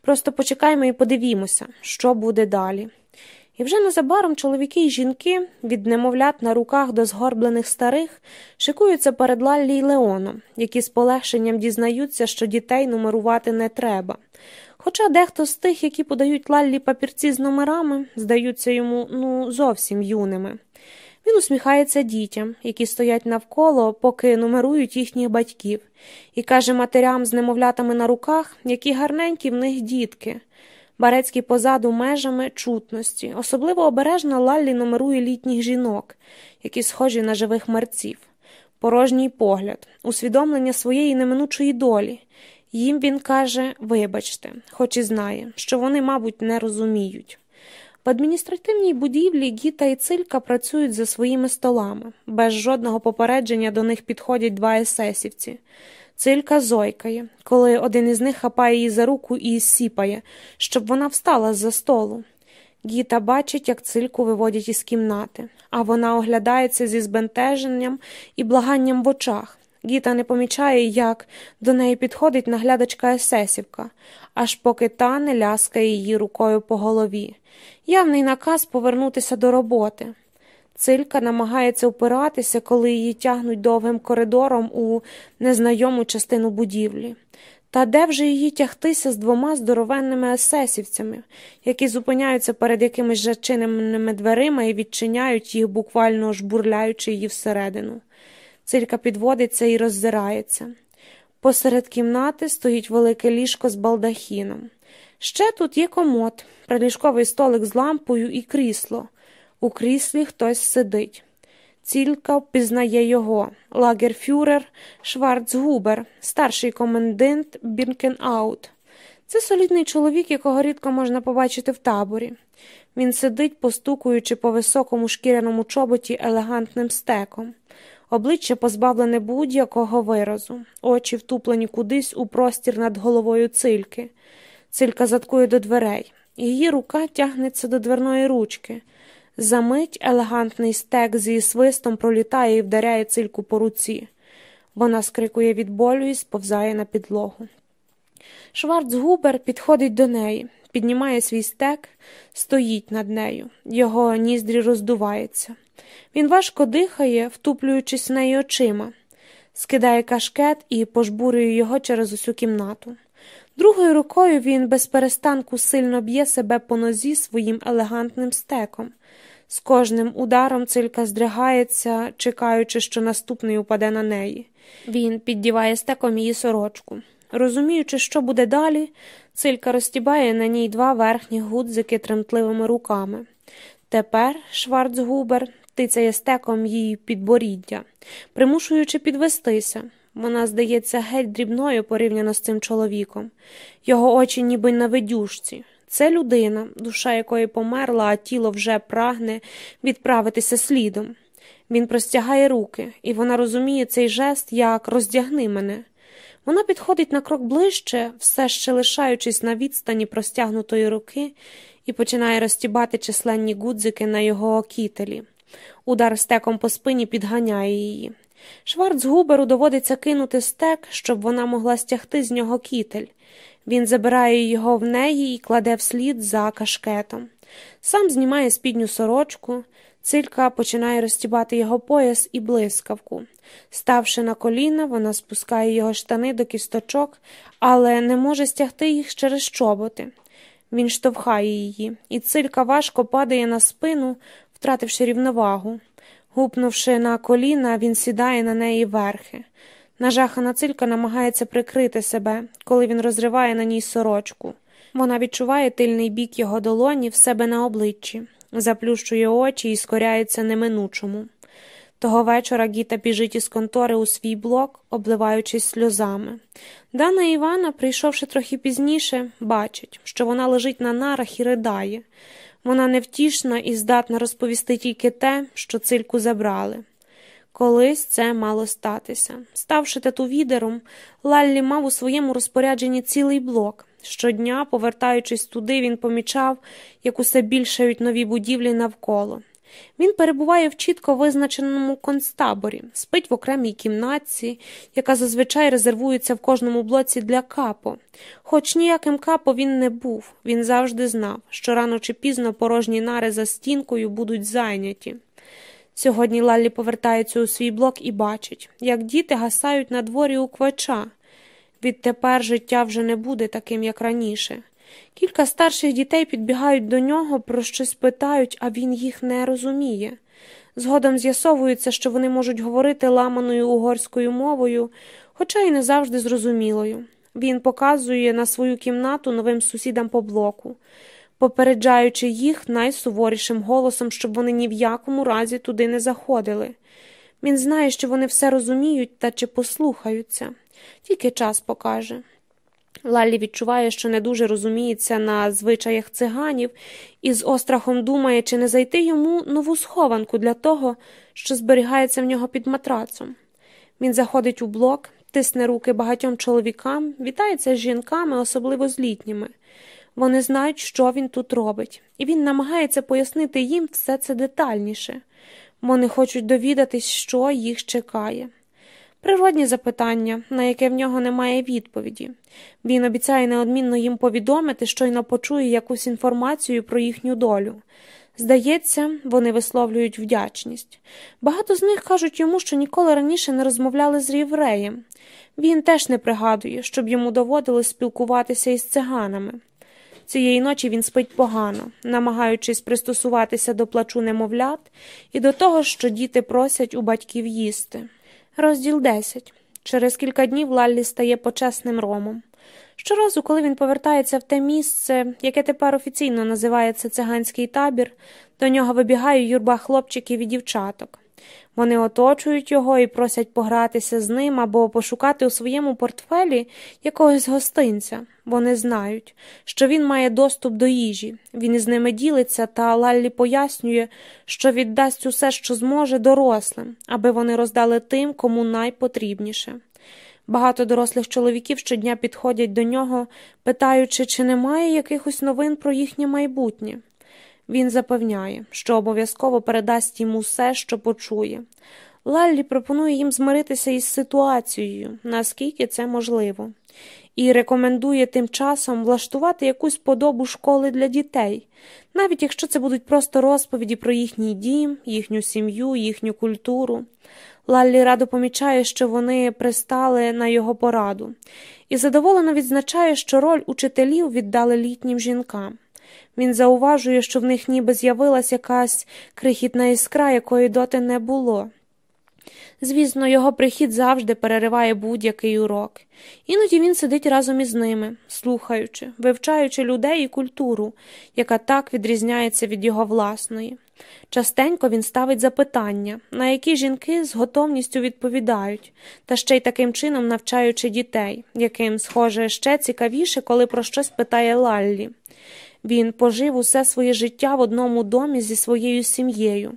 Просто почекаймо і подивімося, що буде далі. І вже незабаром чоловіки й жінки, від немовлят на руках до згорблених старих, шикуються перед Лаллі й Леоном, які з полегшенням дізнаються, що дітей нумерувати не треба. Хоча дехто з тих, які подають Лаллі папірці з номерами, здаються йому ну зовсім юними. Він усміхається дітям, які стоять навколо, поки нумерують їхніх батьків, і каже матерям з немовлятами на руках, які гарненькі в них дітки. Барецький позаду межами чутності, особливо обережно Лаллі нумерує літніх жінок, які схожі на живих мерців, порожній погляд, усвідомлення своєї неминучої долі. Їм він каже вибачте, хоч і знає, що вони, мабуть, не розуміють. В адміністративній будівлі Гіта і Цилька працюють за своїми столами. Без жодного попередження до них підходять два есесівці. Цилька зойкає, коли один із них хапає її за руку і сіпає, щоб вона встала з за столу. Гіта бачить, як цильку виводять із кімнати, а вона оглядається зі збентеженням і благанням в очах. Гіта не помічає, як до неї підходить наглядачка есесівка, аж поки та не ляскає її рукою по голові. Явний наказ повернутися до роботи. Цилька намагається опиратися, коли її тягнуть довгим коридором у незнайому частину будівлі. Та де вже її тягтися з двома здоровенними есесівцями, які зупиняються перед якимись зачиненими дверима і відчиняють їх, буквально жбурляючи її всередину. Цилька підводиться і роззирається. Посеред кімнати стоїть велике ліжко з балдахіном. Ще тут є комод, приліжковий столик з лампою і крісло. У кріслі хтось сидить. Цілька впізнає його лагерфюрер Шварцгубер, старший комендент Біркенаут. Це солідний чоловік, якого рідко можна побачити в таборі. Він сидить, постукуючи по високому шкіряному чоботі елегантним стеком, обличчя позбавлене будь-якого виразу, очі втуплені кудись у простір над головою цильки. Цилька заткує до дверей, її рука тягнеться до дверної ручки. Замить елегантний стек зі свистом пролітає і вдаряє цильку по руці. Вона скрикує від болю і сповзає на підлогу. Шварцгубер підходить до неї, піднімає свій стек, стоїть над нею, його ніздрі роздуваються. Він важко дихає, втуплюючись в неї очима, скидає кашкет і пожбурює його через усю кімнату. Другою рукою він без перестанку сильно б'є себе по нозі своїм елегантним стеком. З кожним ударом цилька здригається, чекаючи, що наступний упаде на неї. Він піддіває стеком її сорочку. Розуміючи, що буде далі, цилька розтібає на ній два верхні гудзики тремтливими руками. Тепер Шварцгубер тицяє стеком її підборіддя, примушуючи підвестися. Вона здається геть дрібною порівняно з цим чоловіком. Його очі ніби на видюшці. Це людина, душа якої померла, а тіло вже прагне відправитися слідом. Він простягає руки, і вона розуміє цей жест як роздягни мене. Вона підходить на крок ближче, все ще лишаючись на відстані простягнутої руки, і починає розтібати численні гудзики на його кітелі. Удар стеком по спині підганяє її. Шварцгуберу доводиться кинути стек, щоб вона могла стягти з нього кітель. Він забирає його в неї і кладе вслід за кашкетом. Сам знімає спідню сорочку, цилька починає розтібати його пояс і блискавку. Ставши на коліна, вона спускає його штани до кісточок, але не може стягти їх через чоботи. Він штовхає її, і цилька важко падає на спину, втративши рівновагу. Гупнувши на коліна, він сідає на неї верхи. Нажахана цилька намагається прикрити себе, коли він розриває на ній сорочку. Вона відчуває тильний бік його долоні в себе на обличчі, заплющує очі і скоряється неминучому. Того вечора Гіта біжить із контори у свій блок, обливаючись сльозами. Дана Івана, прийшовши трохи пізніше, бачить, що вона лежить на нарах і ридає. Вона невтішна і здатна розповісти тільки те, що цильку забрали. Колись це мало статися. Ставши татувідером, Лаллі мав у своєму розпорядженні цілий блок. Щодня, повертаючись туди, він помічав, як усе більшають нові будівлі навколо. Він перебуває в чітко визначеному концтаборі, спить в окремій кімнатці, яка зазвичай резервується в кожному блоці для капо. Хоч ніяким капо він не був, він завжди знав, що рано чи пізно порожні нари за стінкою будуть зайняті. Сьогодні Лаллі повертається у свій блок і бачить, як діти гасають на дворі у квача. Відтепер життя вже не буде таким, як раніше. Кілька старших дітей підбігають до нього, про щось питають, а він їх не розуміє. Згодом з'ясовується, що вони можуть говорити ламаною угорською мовою, хоча й не завжди зрозумілою. Він показує на свою кімнату новим сусідам по блоку, попереджаючи їх найсуворішим голосом, щоб вони ні в якому разі туди не заходили. Він знає, що вони все розуміють та чи послухаються, тільки час покаже. Лаллі відчуває, що не дуже розуміється на звичаях циганів, і з острахом думає, чи не зайти йому нову схованку для того, що зберігається в нього під матрацом. Він заходить у блок, тисне руки багатьом чоловікам, вітається з жінками, особливо з літніми. Вони знають, що він тут робить, і він намагається пояснити їм все це детальніше. Вони хочуть довідатись, що їх чекає. Природні запитання, на яке в нього немає відповіді. Він обіцяє неодмінно їм повідомити, щойно почує якусь інформацію про їхню долю. Здається, вони висловлюють вдячність. Багато з них кажуть йому, що ніколи раніше не розмовляли з рівреєм. Він теж не пригадує, щоб йому доводилось спілкуватися із циганами. Цієї ночі він спить погано, намагаючись пристосуватися до плачу немовлят і до того, що діти просять у батьків їсти. Розділ 10. Через кілька днів Лаллі стає почесним ромом. Щоразу, коли він повертається в те місце, яке тепер офіційно називається циганський табір, до нього вибігає юрба хлопчиків і дівчаток. Вони оточують його і просять погратися з ним або пошукати у своєму портфелі якогось гостинця. Вони знають, що він має доступ до їжі, він із ними ділиться, та Лаллі пояснює, що віддасть усе, що зможе, дорослим, аби вони роздали тим, кому найпотрібніше. Багато дорослих чоловіків щодня підходять до нього, питаючи, чи немає якихось новин про їхнє майбутнє. Він запевняє, що обов'язково передасть йому все, що почує. Лаллі пропонує їм змиритися із ситуацією, наскільки це можливо, і рекомендує тим часом влаштувати якусь подобу школи для дітей, навіть якщо це будуть просто розповіді про їхній дім, їхню сім'ю, їхню культуру. Лаллі радо помічає, що вони пристали на його пораду, і задоволено відзначає, що роль учителів віддали літнім жінкам. Він зауважує, що в них ніби з'явилась якась крихітна іскра, якої доти не було. Звісно, його прихід завжди перериває будь-який урок. Іноді він сидить разом із ними, слухаючи, вивчаючи людей і культуру, яка так відрізняється від його власної. Частенько він ставить запитання, на які жінки з готовністю відповідають, та ще й таким чином навчаючи дітей, яким, схоже, ще цікавіше, коли про щось питає Лаллі. Він пожив усе своє життя в одному домі зі своєю сім'єю.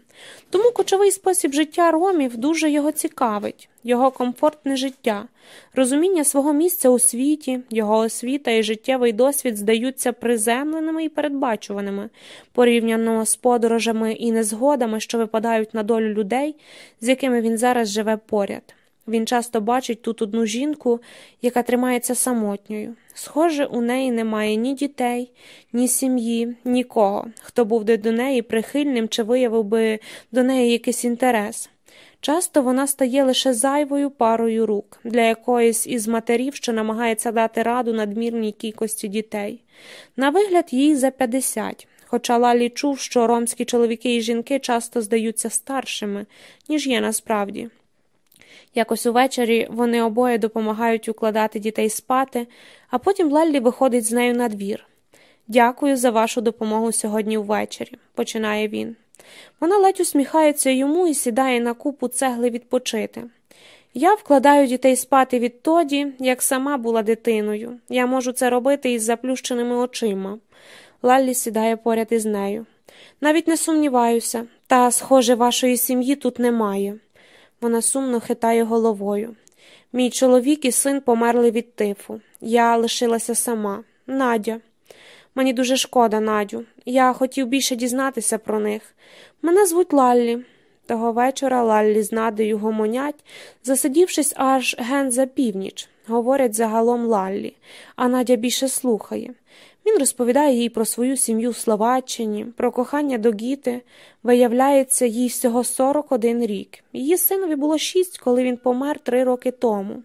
Тому кочовий спосіб життя ромів дуже його цікавить, його комфортне життя, розуміння свого місця у світі, його освіта і життєвий досвід здаються приземленими і передбачуваними, порівняно з подорожами і незгодами, що випадають на долю людей, з якими він зараз живе поряд. Він часто бачить тут одну жінку, яка тримається самотньою. Схоже, у неї немає ні дітей, ні сім'ї, нікого, хто був би до неї прихильним чи виявив би до неї якийсь інтерес. Часто вона стає лише зайвою парою рук для якоїсь із матерів, що намагається дати раду надмірній кількості дітей. На вигляд їй за 50, хоча Лалі чув, що ромські чоловіки і жінки часто здаються старшими, ніж є насправді. Якось увечері вони обоє допомагають укладати дітей спати, а потім Леллі виходить з нею на двір. Дякую за вашу допомогу сьогодні ввечері, починає він. Вона ледь усміхається йому і сідає на купу цегли відпочити. Я вкладаю дітей спати відтоді, як сама була дитиною. Я можу це робити із заплющеними очима. Лаллі сідає поряд із нею. Навіть не сумніваюся, та, схоже, вашої сім'ї тут немає. Вона сумно хитає головою. Мій чоловік і син померли від тифу. Я лишилася сама. Надя. Мені дуже шкода, Надю. Я хотів більше дізнатися про них. Мене звуть Лаллі. Того вечора Лаллі з Надею гомонять, засидівшись аж ген за північ, говорять загалом Лаллі, а Надя більше слухає. Він розповідає їй про свою сім'ю в Словаччині, про кохання до Гіти. Виявляється, їй всього 41 рік. Її синові було шість, коли він помер три роки тому,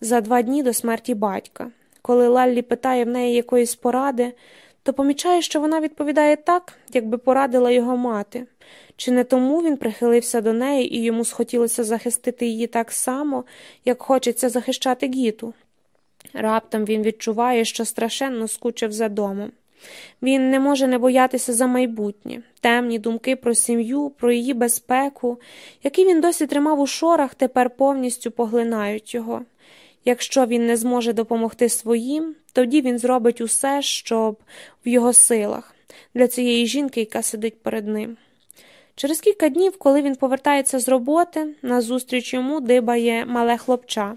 за два дні до смерті батька. Коли Лаллі питає в неї якоїсь поради, то помічає, що вона відповідає так, якби порадила його мати. Чи не тому він прихилився до неї і йому схотілося захистити її так само, як хочеться захищати Гіту? Раптом він відчуває, що страшенно скучив за домом. Він не може не боятися за майбутнє, темні думки про сім'ю, про її безпеку, які він досі тримав у шорах, тепер повністю поглинають його. Якщо він не зможе допомогти своїм, тоді він зробить усе, щоб в його силах для цієї жінки, яка сидить перед ним. Через кілька днів, коли він повертається з роботи, назустріч йому дибає мале хлопча.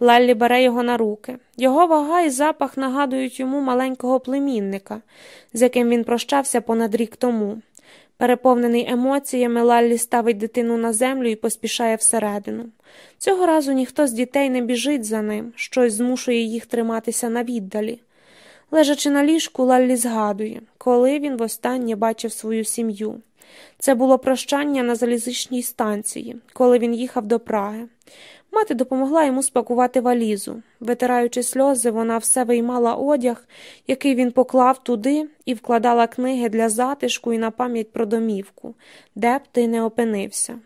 Лаллі бере його на руки. Його вага і запах нагадують йому маленького племінника, з яким він прощався понад рік тому. Переповнений емоціями, Лаллі ставить дитину на землю і поспішає всередину. Цього разу ніхто з дітей не біжить за ним, щось змушує їх триматися на віддалі. Лежачи на ліжку, Лаллі згадує, коли він востаннє бачив свою сім'ю. Це було прощання на залізичній станції, коли він їхав до Праги. Мати допомогла йому спакувати валізу. Витираючи сльози, вона все виймала одяг, який він поклав туди, і вкладала книги для затишку і на пам'ять про домівку, де б ти не опинився.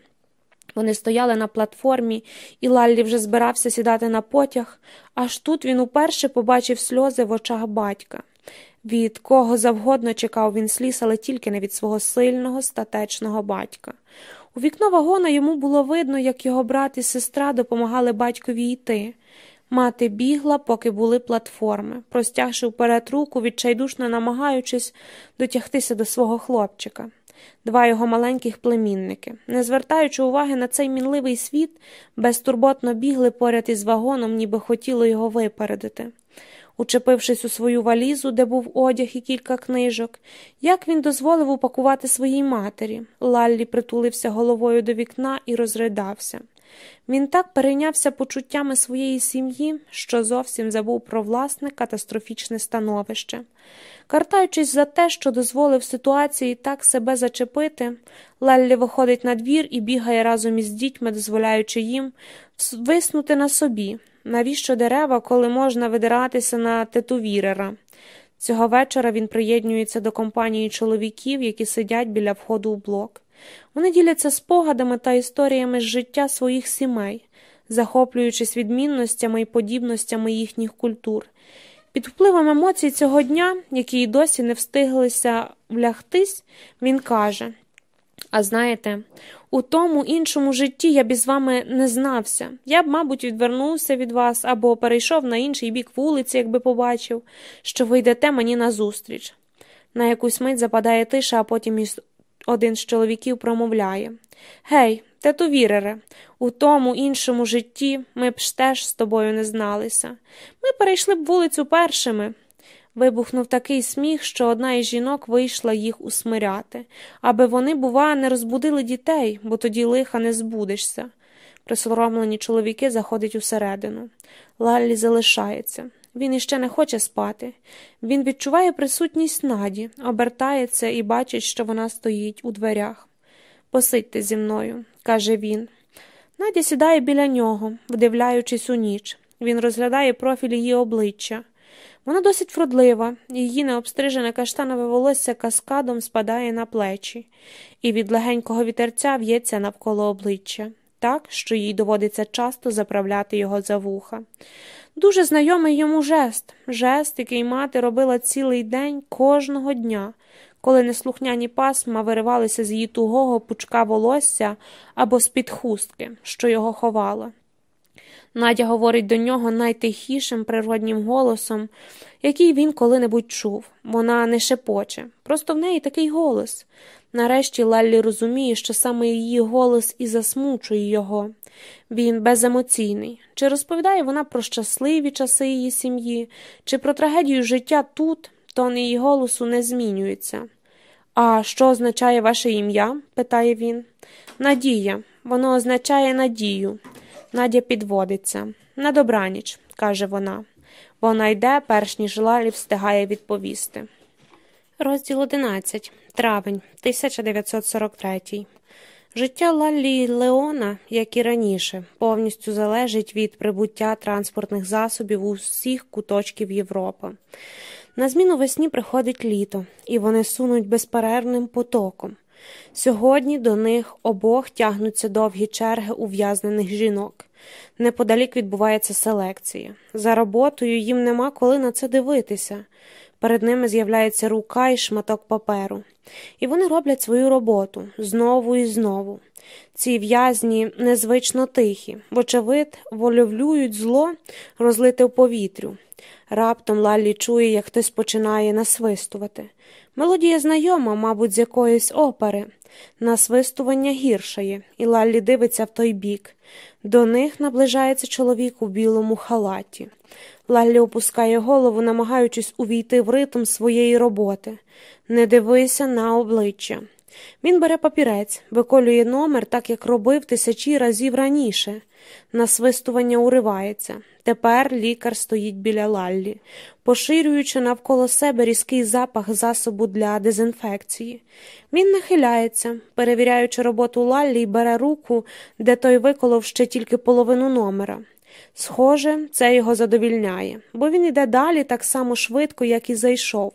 Вони стояли на платформі, і Лаллі вже збирався сідати на потяг, аж тут він уперше побачив сльози в очах батька. Від кого завгодно чекав він сліз, але тільки не від свого сильного, статечного батька. У вікно вагона йому було видно, як його брат і сестра допомагали батькові йти. Мати бігла, поки були платформи, простягши вперед руку, відчайдушно намагаючись дотягтися до свого хлопчика. Два його маленьких племінники, не звертаючи уваги на цей мінливий світ, безтурботно бігли поряд із вагоном, ніби хотіло його випередити. Учепившись у свою валізу, де був одяг і кілька книжок, як він дозволив упакувати своїй матері. Лаллі притулився головою до вікна і розридався. Він так перейнявся почуттями своєї сім'ї, що зовсім забув про власне катастрофічне становище. Картаючись за те, що дозволив ситуації так себе зачепити, Леллі виходить на двір і бігає разом із дітьми, дозволяючи їм виснути на собі, навіщо дерева, коли можна видиратися на тетувірера. Цього вечора він приєднується до компанії чоловіків, які сидять біля входу у блок. Вони діляться спогадами та історіями з життя своїх сімей, захоплюючись відмінностями і подібностями їхніх культур. Під впливом емоцій цього дня, які й досі не встиглися влягтись, він каже А знаєте, у тому іншому житті я б із вами не знався. Я б, мабуть, відвернувся від вас або перейшов на інший бік вулиці, якби побачив, що ви йдете мені назустріч. На якусь мить западає тиша, а потім один з чоловіків промовляє Гей, тетувірере, у тому іншому житті ми б теж з тобою не зналися. Ми перейшли б вулицю першими. Вибухнув такий сміх, що одна із жінок вийшла їх усмиряти, аби вони, бува, не розбудили дітей, бо тоді лиха не збудешся. Присоромлені чоловіки заходять усередину. Лаллі залишається. Він іще не хоче спати. Він відчуває присутність наді, обертається і бачить, що вона стоїть у дверях. Посидьте зі мною, каже він. Надя сідає біля нього, вдивляючись у ніч. Він розглядає профіль її обличчя. Вона досить вродлива, її необстрижене каштанове волосся каскадом спадає на плечі, і від легенького вітерця в'ється навколо обличчя, так, що їй доводиться часто заправляти його за вуха. Дуже знайомий йому жест, жест, який мати робила цілий день кожного дня, коли неслухняні пасма виривалися з її тугого пучка волосся або з під хустки, що його ховала. Надя говорить до нього найтихішим природнім голосом, який він коли-небудь чув. Вона не шепоче, просто в неї такий голос. Нарешті Лаллі розуміє, що саме її голос і засмучує його. Він беземоційний. Чи розповідає вона про щасливі часи її сім'ї, чи про трагедію життя тут, тон її голосу не змінюється. А що означає ваше ім'я? питає він. Надія. Воно означає надію. Надя підводиться. На добраніч, каже вона. Вона йде, перш ніж Лалі встигає відповісти. Розділ 11. Травень 1943. Життя Лаллі Леона, як і раніше, повністю залежить від прибуття транспортних засобів у всіх куточків Європи. На зміну весні приходить літо, і вони сунуть безперервним потоком. Сьогодні до них обох тягнуться довгі черги ув'язнених жінок. Неподалік відбувається селекція. За роботою їм нема коли на це дивитися. Перед ними з'являється рука і шматок паперу. І вони роблять свою роботу знову і знову. Ці в'язні незвично тихі, вочевидь, волювлюють зло, розлите в повітрю. Раптом Лаллі чує, як хтось починає насвистувати. Мелодія знайома, мабуть, з якоїсь опери. Насвистування гіршає, і Лаллі дивиться в той бік. До них наближається чоловік у білому халаті. Лаллі опускає голову, намагаючись увійти в ритм своєї роботи. Не дивися на обличчя. Він бере папірець, виколює номер, так як робив тисячі разів раніше. Насвистування уривається. Тепер лікар стоїть біля Лаллі, поширюючи навколо себе різкий запах засобу для дезінфекції. Він нахиляється, перевіряючи роботу Лаллі і бере руку, де той виколов ще тільки половину номера. Схоже, це його задовільняє, бо він іде далі так само швидко, як і зайшов,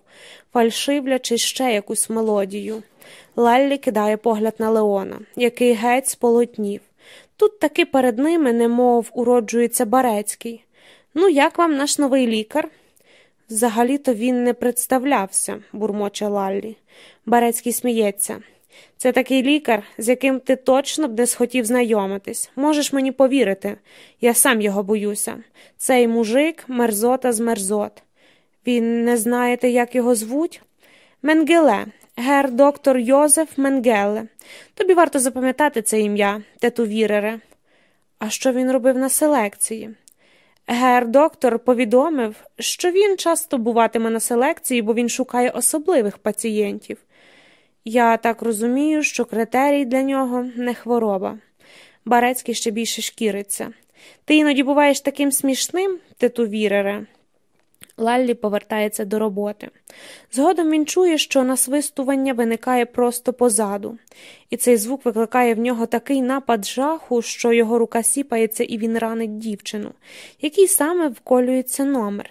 фальшивлячи ще якусь мелодію. Лаллі кидає погляд на Леона, який геть сполотнів. Тут таки перед ними, немов уроджується Барецький. Ну, як вам наш новий лікар? Взагалі-то він не представлявся, бурмоче Лаллі. Барецький сміється. Це такий лікар, з яким ти точно б не схотів знайомитись. Можеш мені повірити, я сам його боюся. Цей мужик мерзота з мерзот. Він не знаєте, як його звуть? Менгеле, гер доктор Йозеф Менгеле. Тобі варто запам'ятати це ім'я, тету Вірере. А що він робив на селекції? Гер доктор повідомив, що він часто буватиме на селекції, бо він шукає особливих пацієнтів. Я так розумію, що критерій для нього не хвороба. Барецький ще більше шкіриться. Ти іноді буваєш таким смішним, титу вірере. Лаллі повертається до роботи. Згодом він чує, що насвистування виникає просто позаду, і цей звук викликає в нього такий напад жаху, що його рука сіпається і він ранить дівчину, який саме вколюється номер.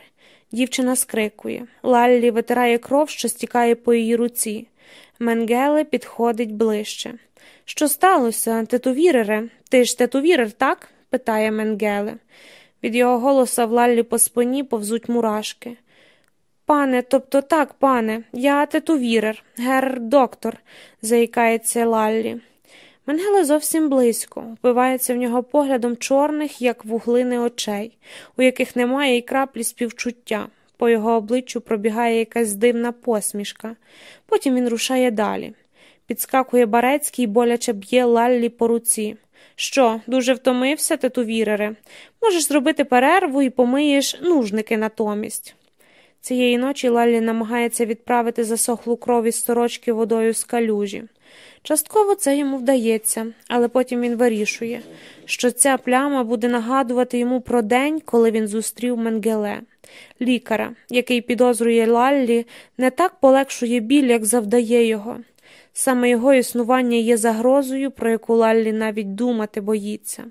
Дівчина скрикує. Лаллі витирає кров, що стікає по її руці. Менгеле підходить ближче. Що сталося, тетувірере? Ти ж тетувірер, так? питає Менгеле. Від його голоса в Лаллі по спині повзуть мурашки. Пане, тобто так, пане, я тетувірер, гер доктор, заїкається Лаллі. Менгеле зовсім близько, впивається в нього поглядом чорних, як вуглини очей, у яких немає й краплі співчуття. По його обличчю пробігає якась дивна посмішка. Потім він рушає далі. Підскакує Барецький і боляче б'є Лаллі по руці. Що, дуже втомився, тетувірере? Можеш зробити перерву і помиєш нужники натомість. Цієї ночі Лаллі намагається відправити засохлу кров із сорочки водою з калюжі. Частково це йому вдається, але потім він вирішує, що ця пляма буде нагадувати йому про день, коли він зустрів Менгеле, лікаря, який підозрює Лаллі, не так полегшує біль, як завдає його. Саме його існування є загрозою, про яку Лаллі навіть думати боїться.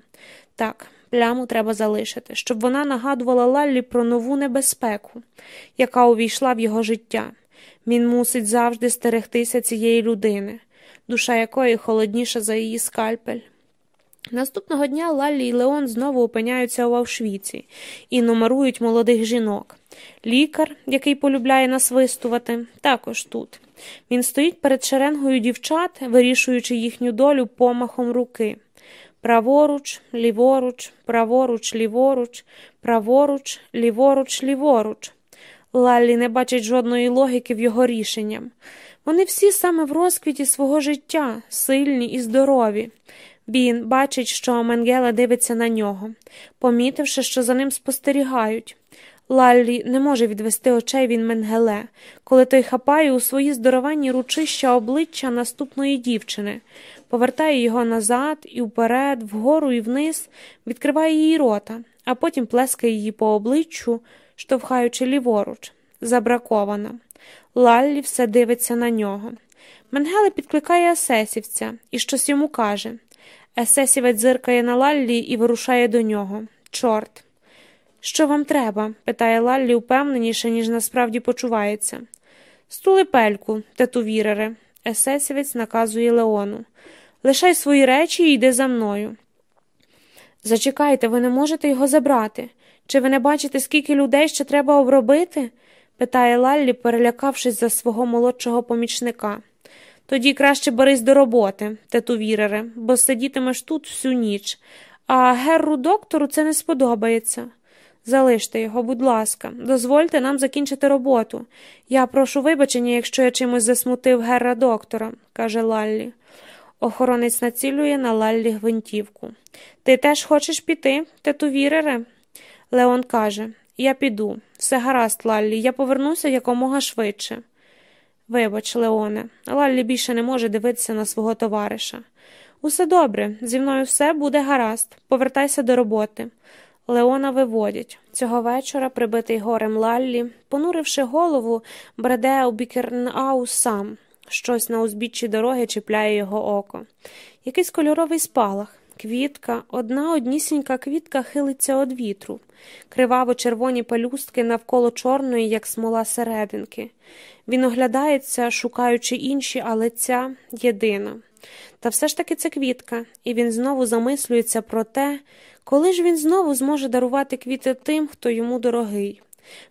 Так, пляму треба залишити, щоб вона нагадувала Лаллі про нову небезпеку, яка увійшла в його життя. Він мусить завжди стерегтися цієї людини, душа якої холодніша за її скальпель. Наступного дня Лаллі і Леон знову опиняються у Авшвіці і номерують молодих жінок. Лікар, який полюбляє насвистувати, також тут. Він стоїть перед шеренгою дівчат, вирішуючи їхню долю помахом руки. Праворуч, ліворуч, праворуч, ліворуч, праворуч, ліворуч, ліворуч. Лаллі не бачить жодної логіки в його рішенням. Вони всі саме в розквіті свого життя, сильні і здорові. Він бачить, що Менгела дивиться на нього, помітивши, що за ним спостерігають. Лаллі не може відвести очей від Менгеле, коли той хапає у свої здоровані ручища обличчя наступної дівчини, повертає його назад і вперед, вгору і вниз, відкриває її рота, а потім плескає її по обличчю, штовхаючи ліворуч. Забракована. Лаллі все дивиться на нього. Менгеле підкликає Асесівця і щось йому каже. Есесівець зиркає на Лаллі і вирушає до нього. Чорт. Що вам треба? питає Лаллі упевненіше, ніж насправді почувається. Стули пельку, тетувірере. Есесівець наказує Леону. Лишай свої речі і йди за мною. Зачекайте, ви не можете його забрати. Чи ви не бачите, скільки людей ще треба обробити? питає Лаллі, перелякавшись за свого молодшого помічника. Тоді краще берись до роботи, тетувірере, бо сидітимеш тут всю ніч, а герру доктору це не сподобається. Залиште його, будь ласка, дозвольте нам закінчити роботу. Я прошу вибачення, якщо я чимось засмутив герра доктора, каже Лаллі. Охоронець націлює на Лаллі гвинтівку. Ти теж хочеш піти, тетувірере? Леон каже Я піду. Все гаразд, Лаллі, я повернуся якомога швидше. Вибач, Леоне, Лаллі більше не може дивитися на свого товариша. Усе добре, зі мною все буде гаразд. Повертайся до роботи. Леона виводять. Цього вечора, прибитий горем Лаллі, понуривши голову, бреде у Бікернау сам. Щось на узбіччі дороги чіпляє його око. Якийсь кольоровий спалах. Квітка, одна однісінька квітка хилиться від вітру, криваво червоні пелюстки навколо чорної, як смола серединки. Він оглядається, шукаючи інші, але ця єдина. Та все ж таки це квітка, і він знову замислюється про те, коли ж він знову зможе дарувати квіти тим, хто йому дорогий.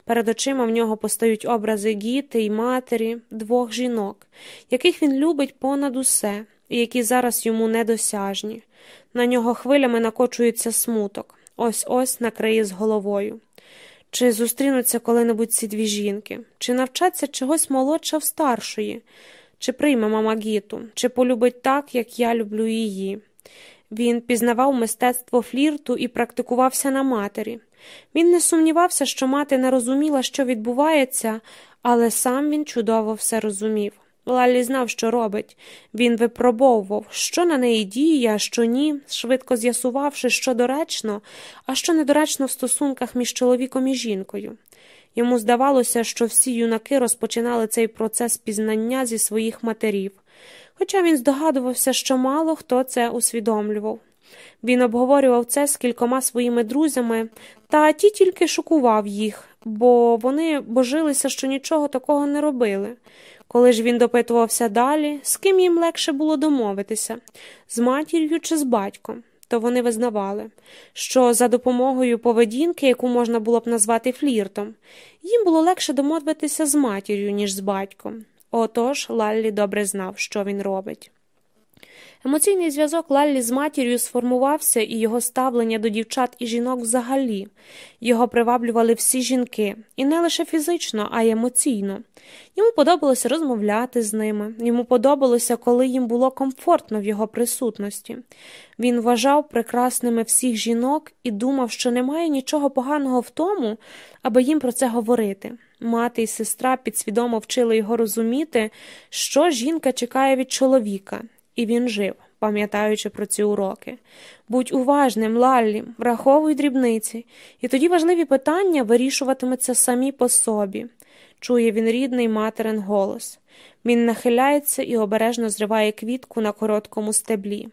Перед очима в нього постають образи гіти й матері, двох жінок, яких він любить понад усе, і які зараз йому недосяжні. На нього хвилями накочується смуток, ось ось накриє з головою. Чи зустрінуться коли-небудь ці дві жінки, чи навчаться чогось молодша в старшої, чи прийме мама Гіту, чи полюбить так, як я люблю її. Він пізнавав мистецтво флірту і практикувався на матері. Він не сумнівався, що мати не розуміла, що відбувається, але сам він чудово все розумів. Лаллі знав, що робить. Він випробовував, що на неї діє, а що ні, швидко з'ясувавши, що доречно, а що недоречно в стосунках між чоловіком і жінкою. Йому здавалося, що всі юнаки розпочинали цей процес пізнання зі своїх матерів, хоча він здогадувався, що мало хто це усвідомлював. Він обговорював це з кількома своїми друзями, та ті тільки шокував їх, бо вони божилися, що нічого такого не робили. Коли ж він допитувався далі, з ким їм легше було домовитися з матір'ю чи з батьком, то вони визнавали, що за допомогою поведінки, яку можна було б назвати фліртом, їм було легше домовитися з матір'ю, ніж з батьком. Отож Лаллі добре знав, що він робить. Емоційний зв'язок Лаллі з матір'ю сформувався, і його ставлення до дівчат і жінок взагалі. Його приваблювали всі жінки, і не лише фізично, а й емоційно. Йому подобалося розмовляти з ними, йому подобалося, коли їм було комфортно в його присутності. Він вважав прекрасними всіх жінок і думав, що немає нічого поганого в тому, аби їм про це говорити. Мати і сестра підсвідомо вчили його розуміти, що жінка чекає від чоловіка, і він жив, пам'ятаючи про ці уроки. Будь уважним, Лаллі, враховуй дрібниці, і тоді важливі питання вирішуватимуться самі по собі. Чує він рідний материн голос. Він нахиляється і обережно зриває квітку на короткому стеблі.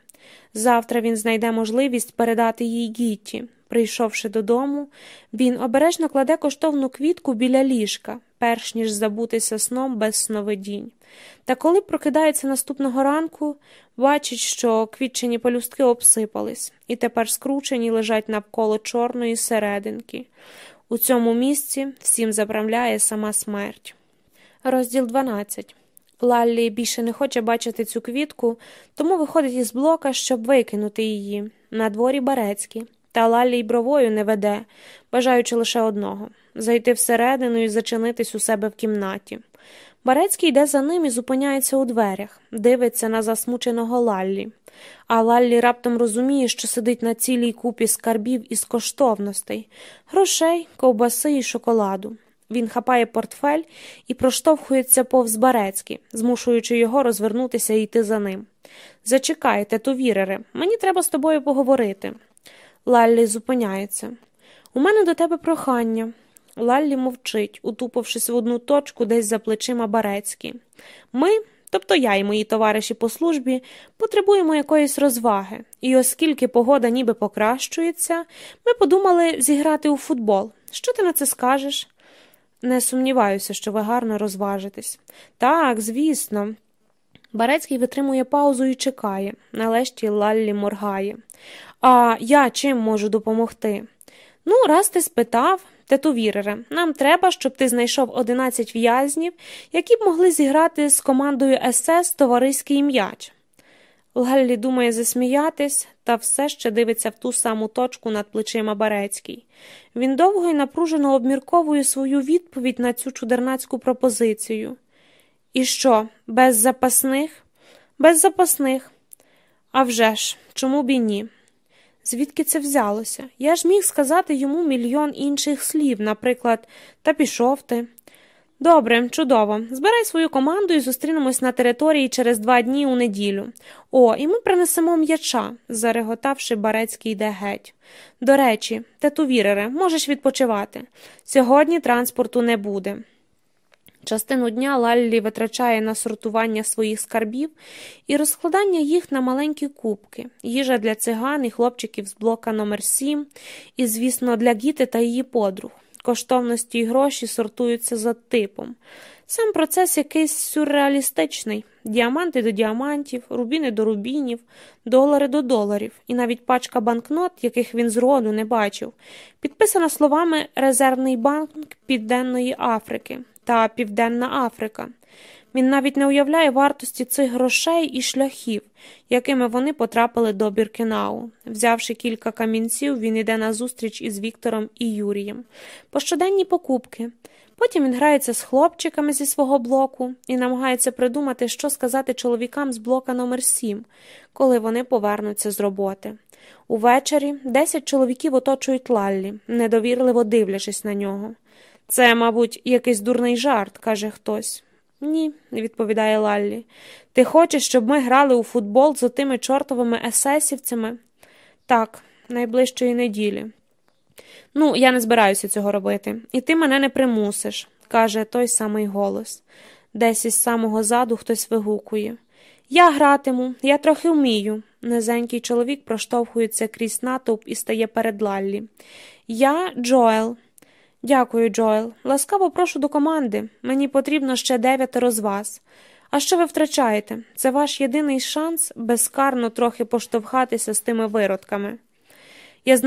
Завтра він знайде можливість передати їй Гітті. Прийшовши додому, він обережно кладе коштовну квітку біля ліжка, перш ніж забутися сном без сновидінь. Та коли прокидається наступного ранку, бачить, що квітчені пелюстки обсипались і тепер скручені лежать навколо чорної серединки. У цьому місці всім заправляє сама смерть. Розділ 12 Лаллі більше не хоче бачити цю квітку, тому виходить із блока, щоб викинути її. На дворі Барецькі. Та Лаллі й бровою не веде, бажаючи лише одного зайти всередину і зачинитись у себе в кімнаті. Барецький йде за ним і зупиняється у дверях, дивиться на засмученого Лаллі. А Лаллі раптом розуміє, що сидить на цілій купі скарбів із коштовностей, грошей, ковбаси і шоколаду. Він хапає портфель і проштовхується повз Барецькі, змушуючи його розвернутися і йти за ним. Зачекайте, тувірере, мені треба з тобою поговорити. Лаллі зупиняється. У мене до тебе прохання. Лаллі мовчить, утупившись в одну точку десь за плечима Барецькі. Ми, тобто я і мої товариші по службі, потребуємо якоїсь розваги, і оскільки погода ніби покращується, ми подумали зіграти у футбол. Що ти на це скажеш? Не сумніваюся, що ви гарно розважитесь. Так, звісно. Барецький витримує паузу і чекає, нарешті Лаллі моргає. А я чим можу допомогти? Ну, раз ти спитав, тетувірере, нам треба, щоб ти знайшов 11 в'язнів, які б могли зіграти з командою СС товариський м'яч. Лаллі думає засміятись, та все ще дивиться в ту саму точку над плечима Барецький. Він довго і напружено обмірковує свою відповідь на цю чудернацьку пропозицію. І що, без запасних? Без запасних. А вже ж, чому б і ні? Звідки це взялося? Я ж міг сказати йому мільйон інших слів, наприклад, та пішов ти. Добре, чудово. Збирай свою команду і зустрінемось на території через два дні у неділю. О, і ми принесемо м'яча, зареготавши, Барецький йде геть. До речі, тетувірере, можеш відпочивати. Сьогодні транспорту не буде. Частину дня Лаллі витрачає на сортування своїх скарбів і розкладання їх на маленькі кубки, їжа для циган і хлопчиків з блока номер 7 і, звісно, для Гіти та її подруг. Коштовності й гроші сортуються за типом. Сам процес якийсь сюрреалістичний діаманти до діамантів, рубіни до рубінів, долари до доларів, і навіть пачка банкнот, яких він зроду не бачив, підписана словами Резервний банк Південної Африки та Південна Африка. Він навіть не уявляє вартості цих грошей і шляхів, якими вони потрапили до Біркенау. Взявши кілька камінців, він йде на зустріч із Віктором і Юрієм. Пощоденні покупки. Потім він грається з хлопчиками зі свого блоку і намагається придумати, що сказати чоловікам з блока номер 7 коли вони повернуться з роботи. Увечері десять чоловіків оточують Лаллі, недовірливо дивлячись на нього. Це, мабуть, якийсь дурний жарт, каже хтось. Ні, відповідає Лаллі. Ти хочеш, щоб ми грали у футбол з отими чортовими есесівцями? Так, найближчої неділі. Ну, я не збираюся цього робити, і ти мене не примусиш, каже той самий голос. Десь із самого заду хтось вигукує. Я гратиму, я трохи вмію. Низенький чоловік проштовхується крізь натовп і стає перед Лаллі. Я Джоел. Дякую, Джоел. Ласкаво прошу до команди. Мені потрібно ще дев'ятеро з вас. А що ви втрачаєте? Це ваш єдиний шанс безкарно трохи поштовхатися з тими виродками. Я знаю,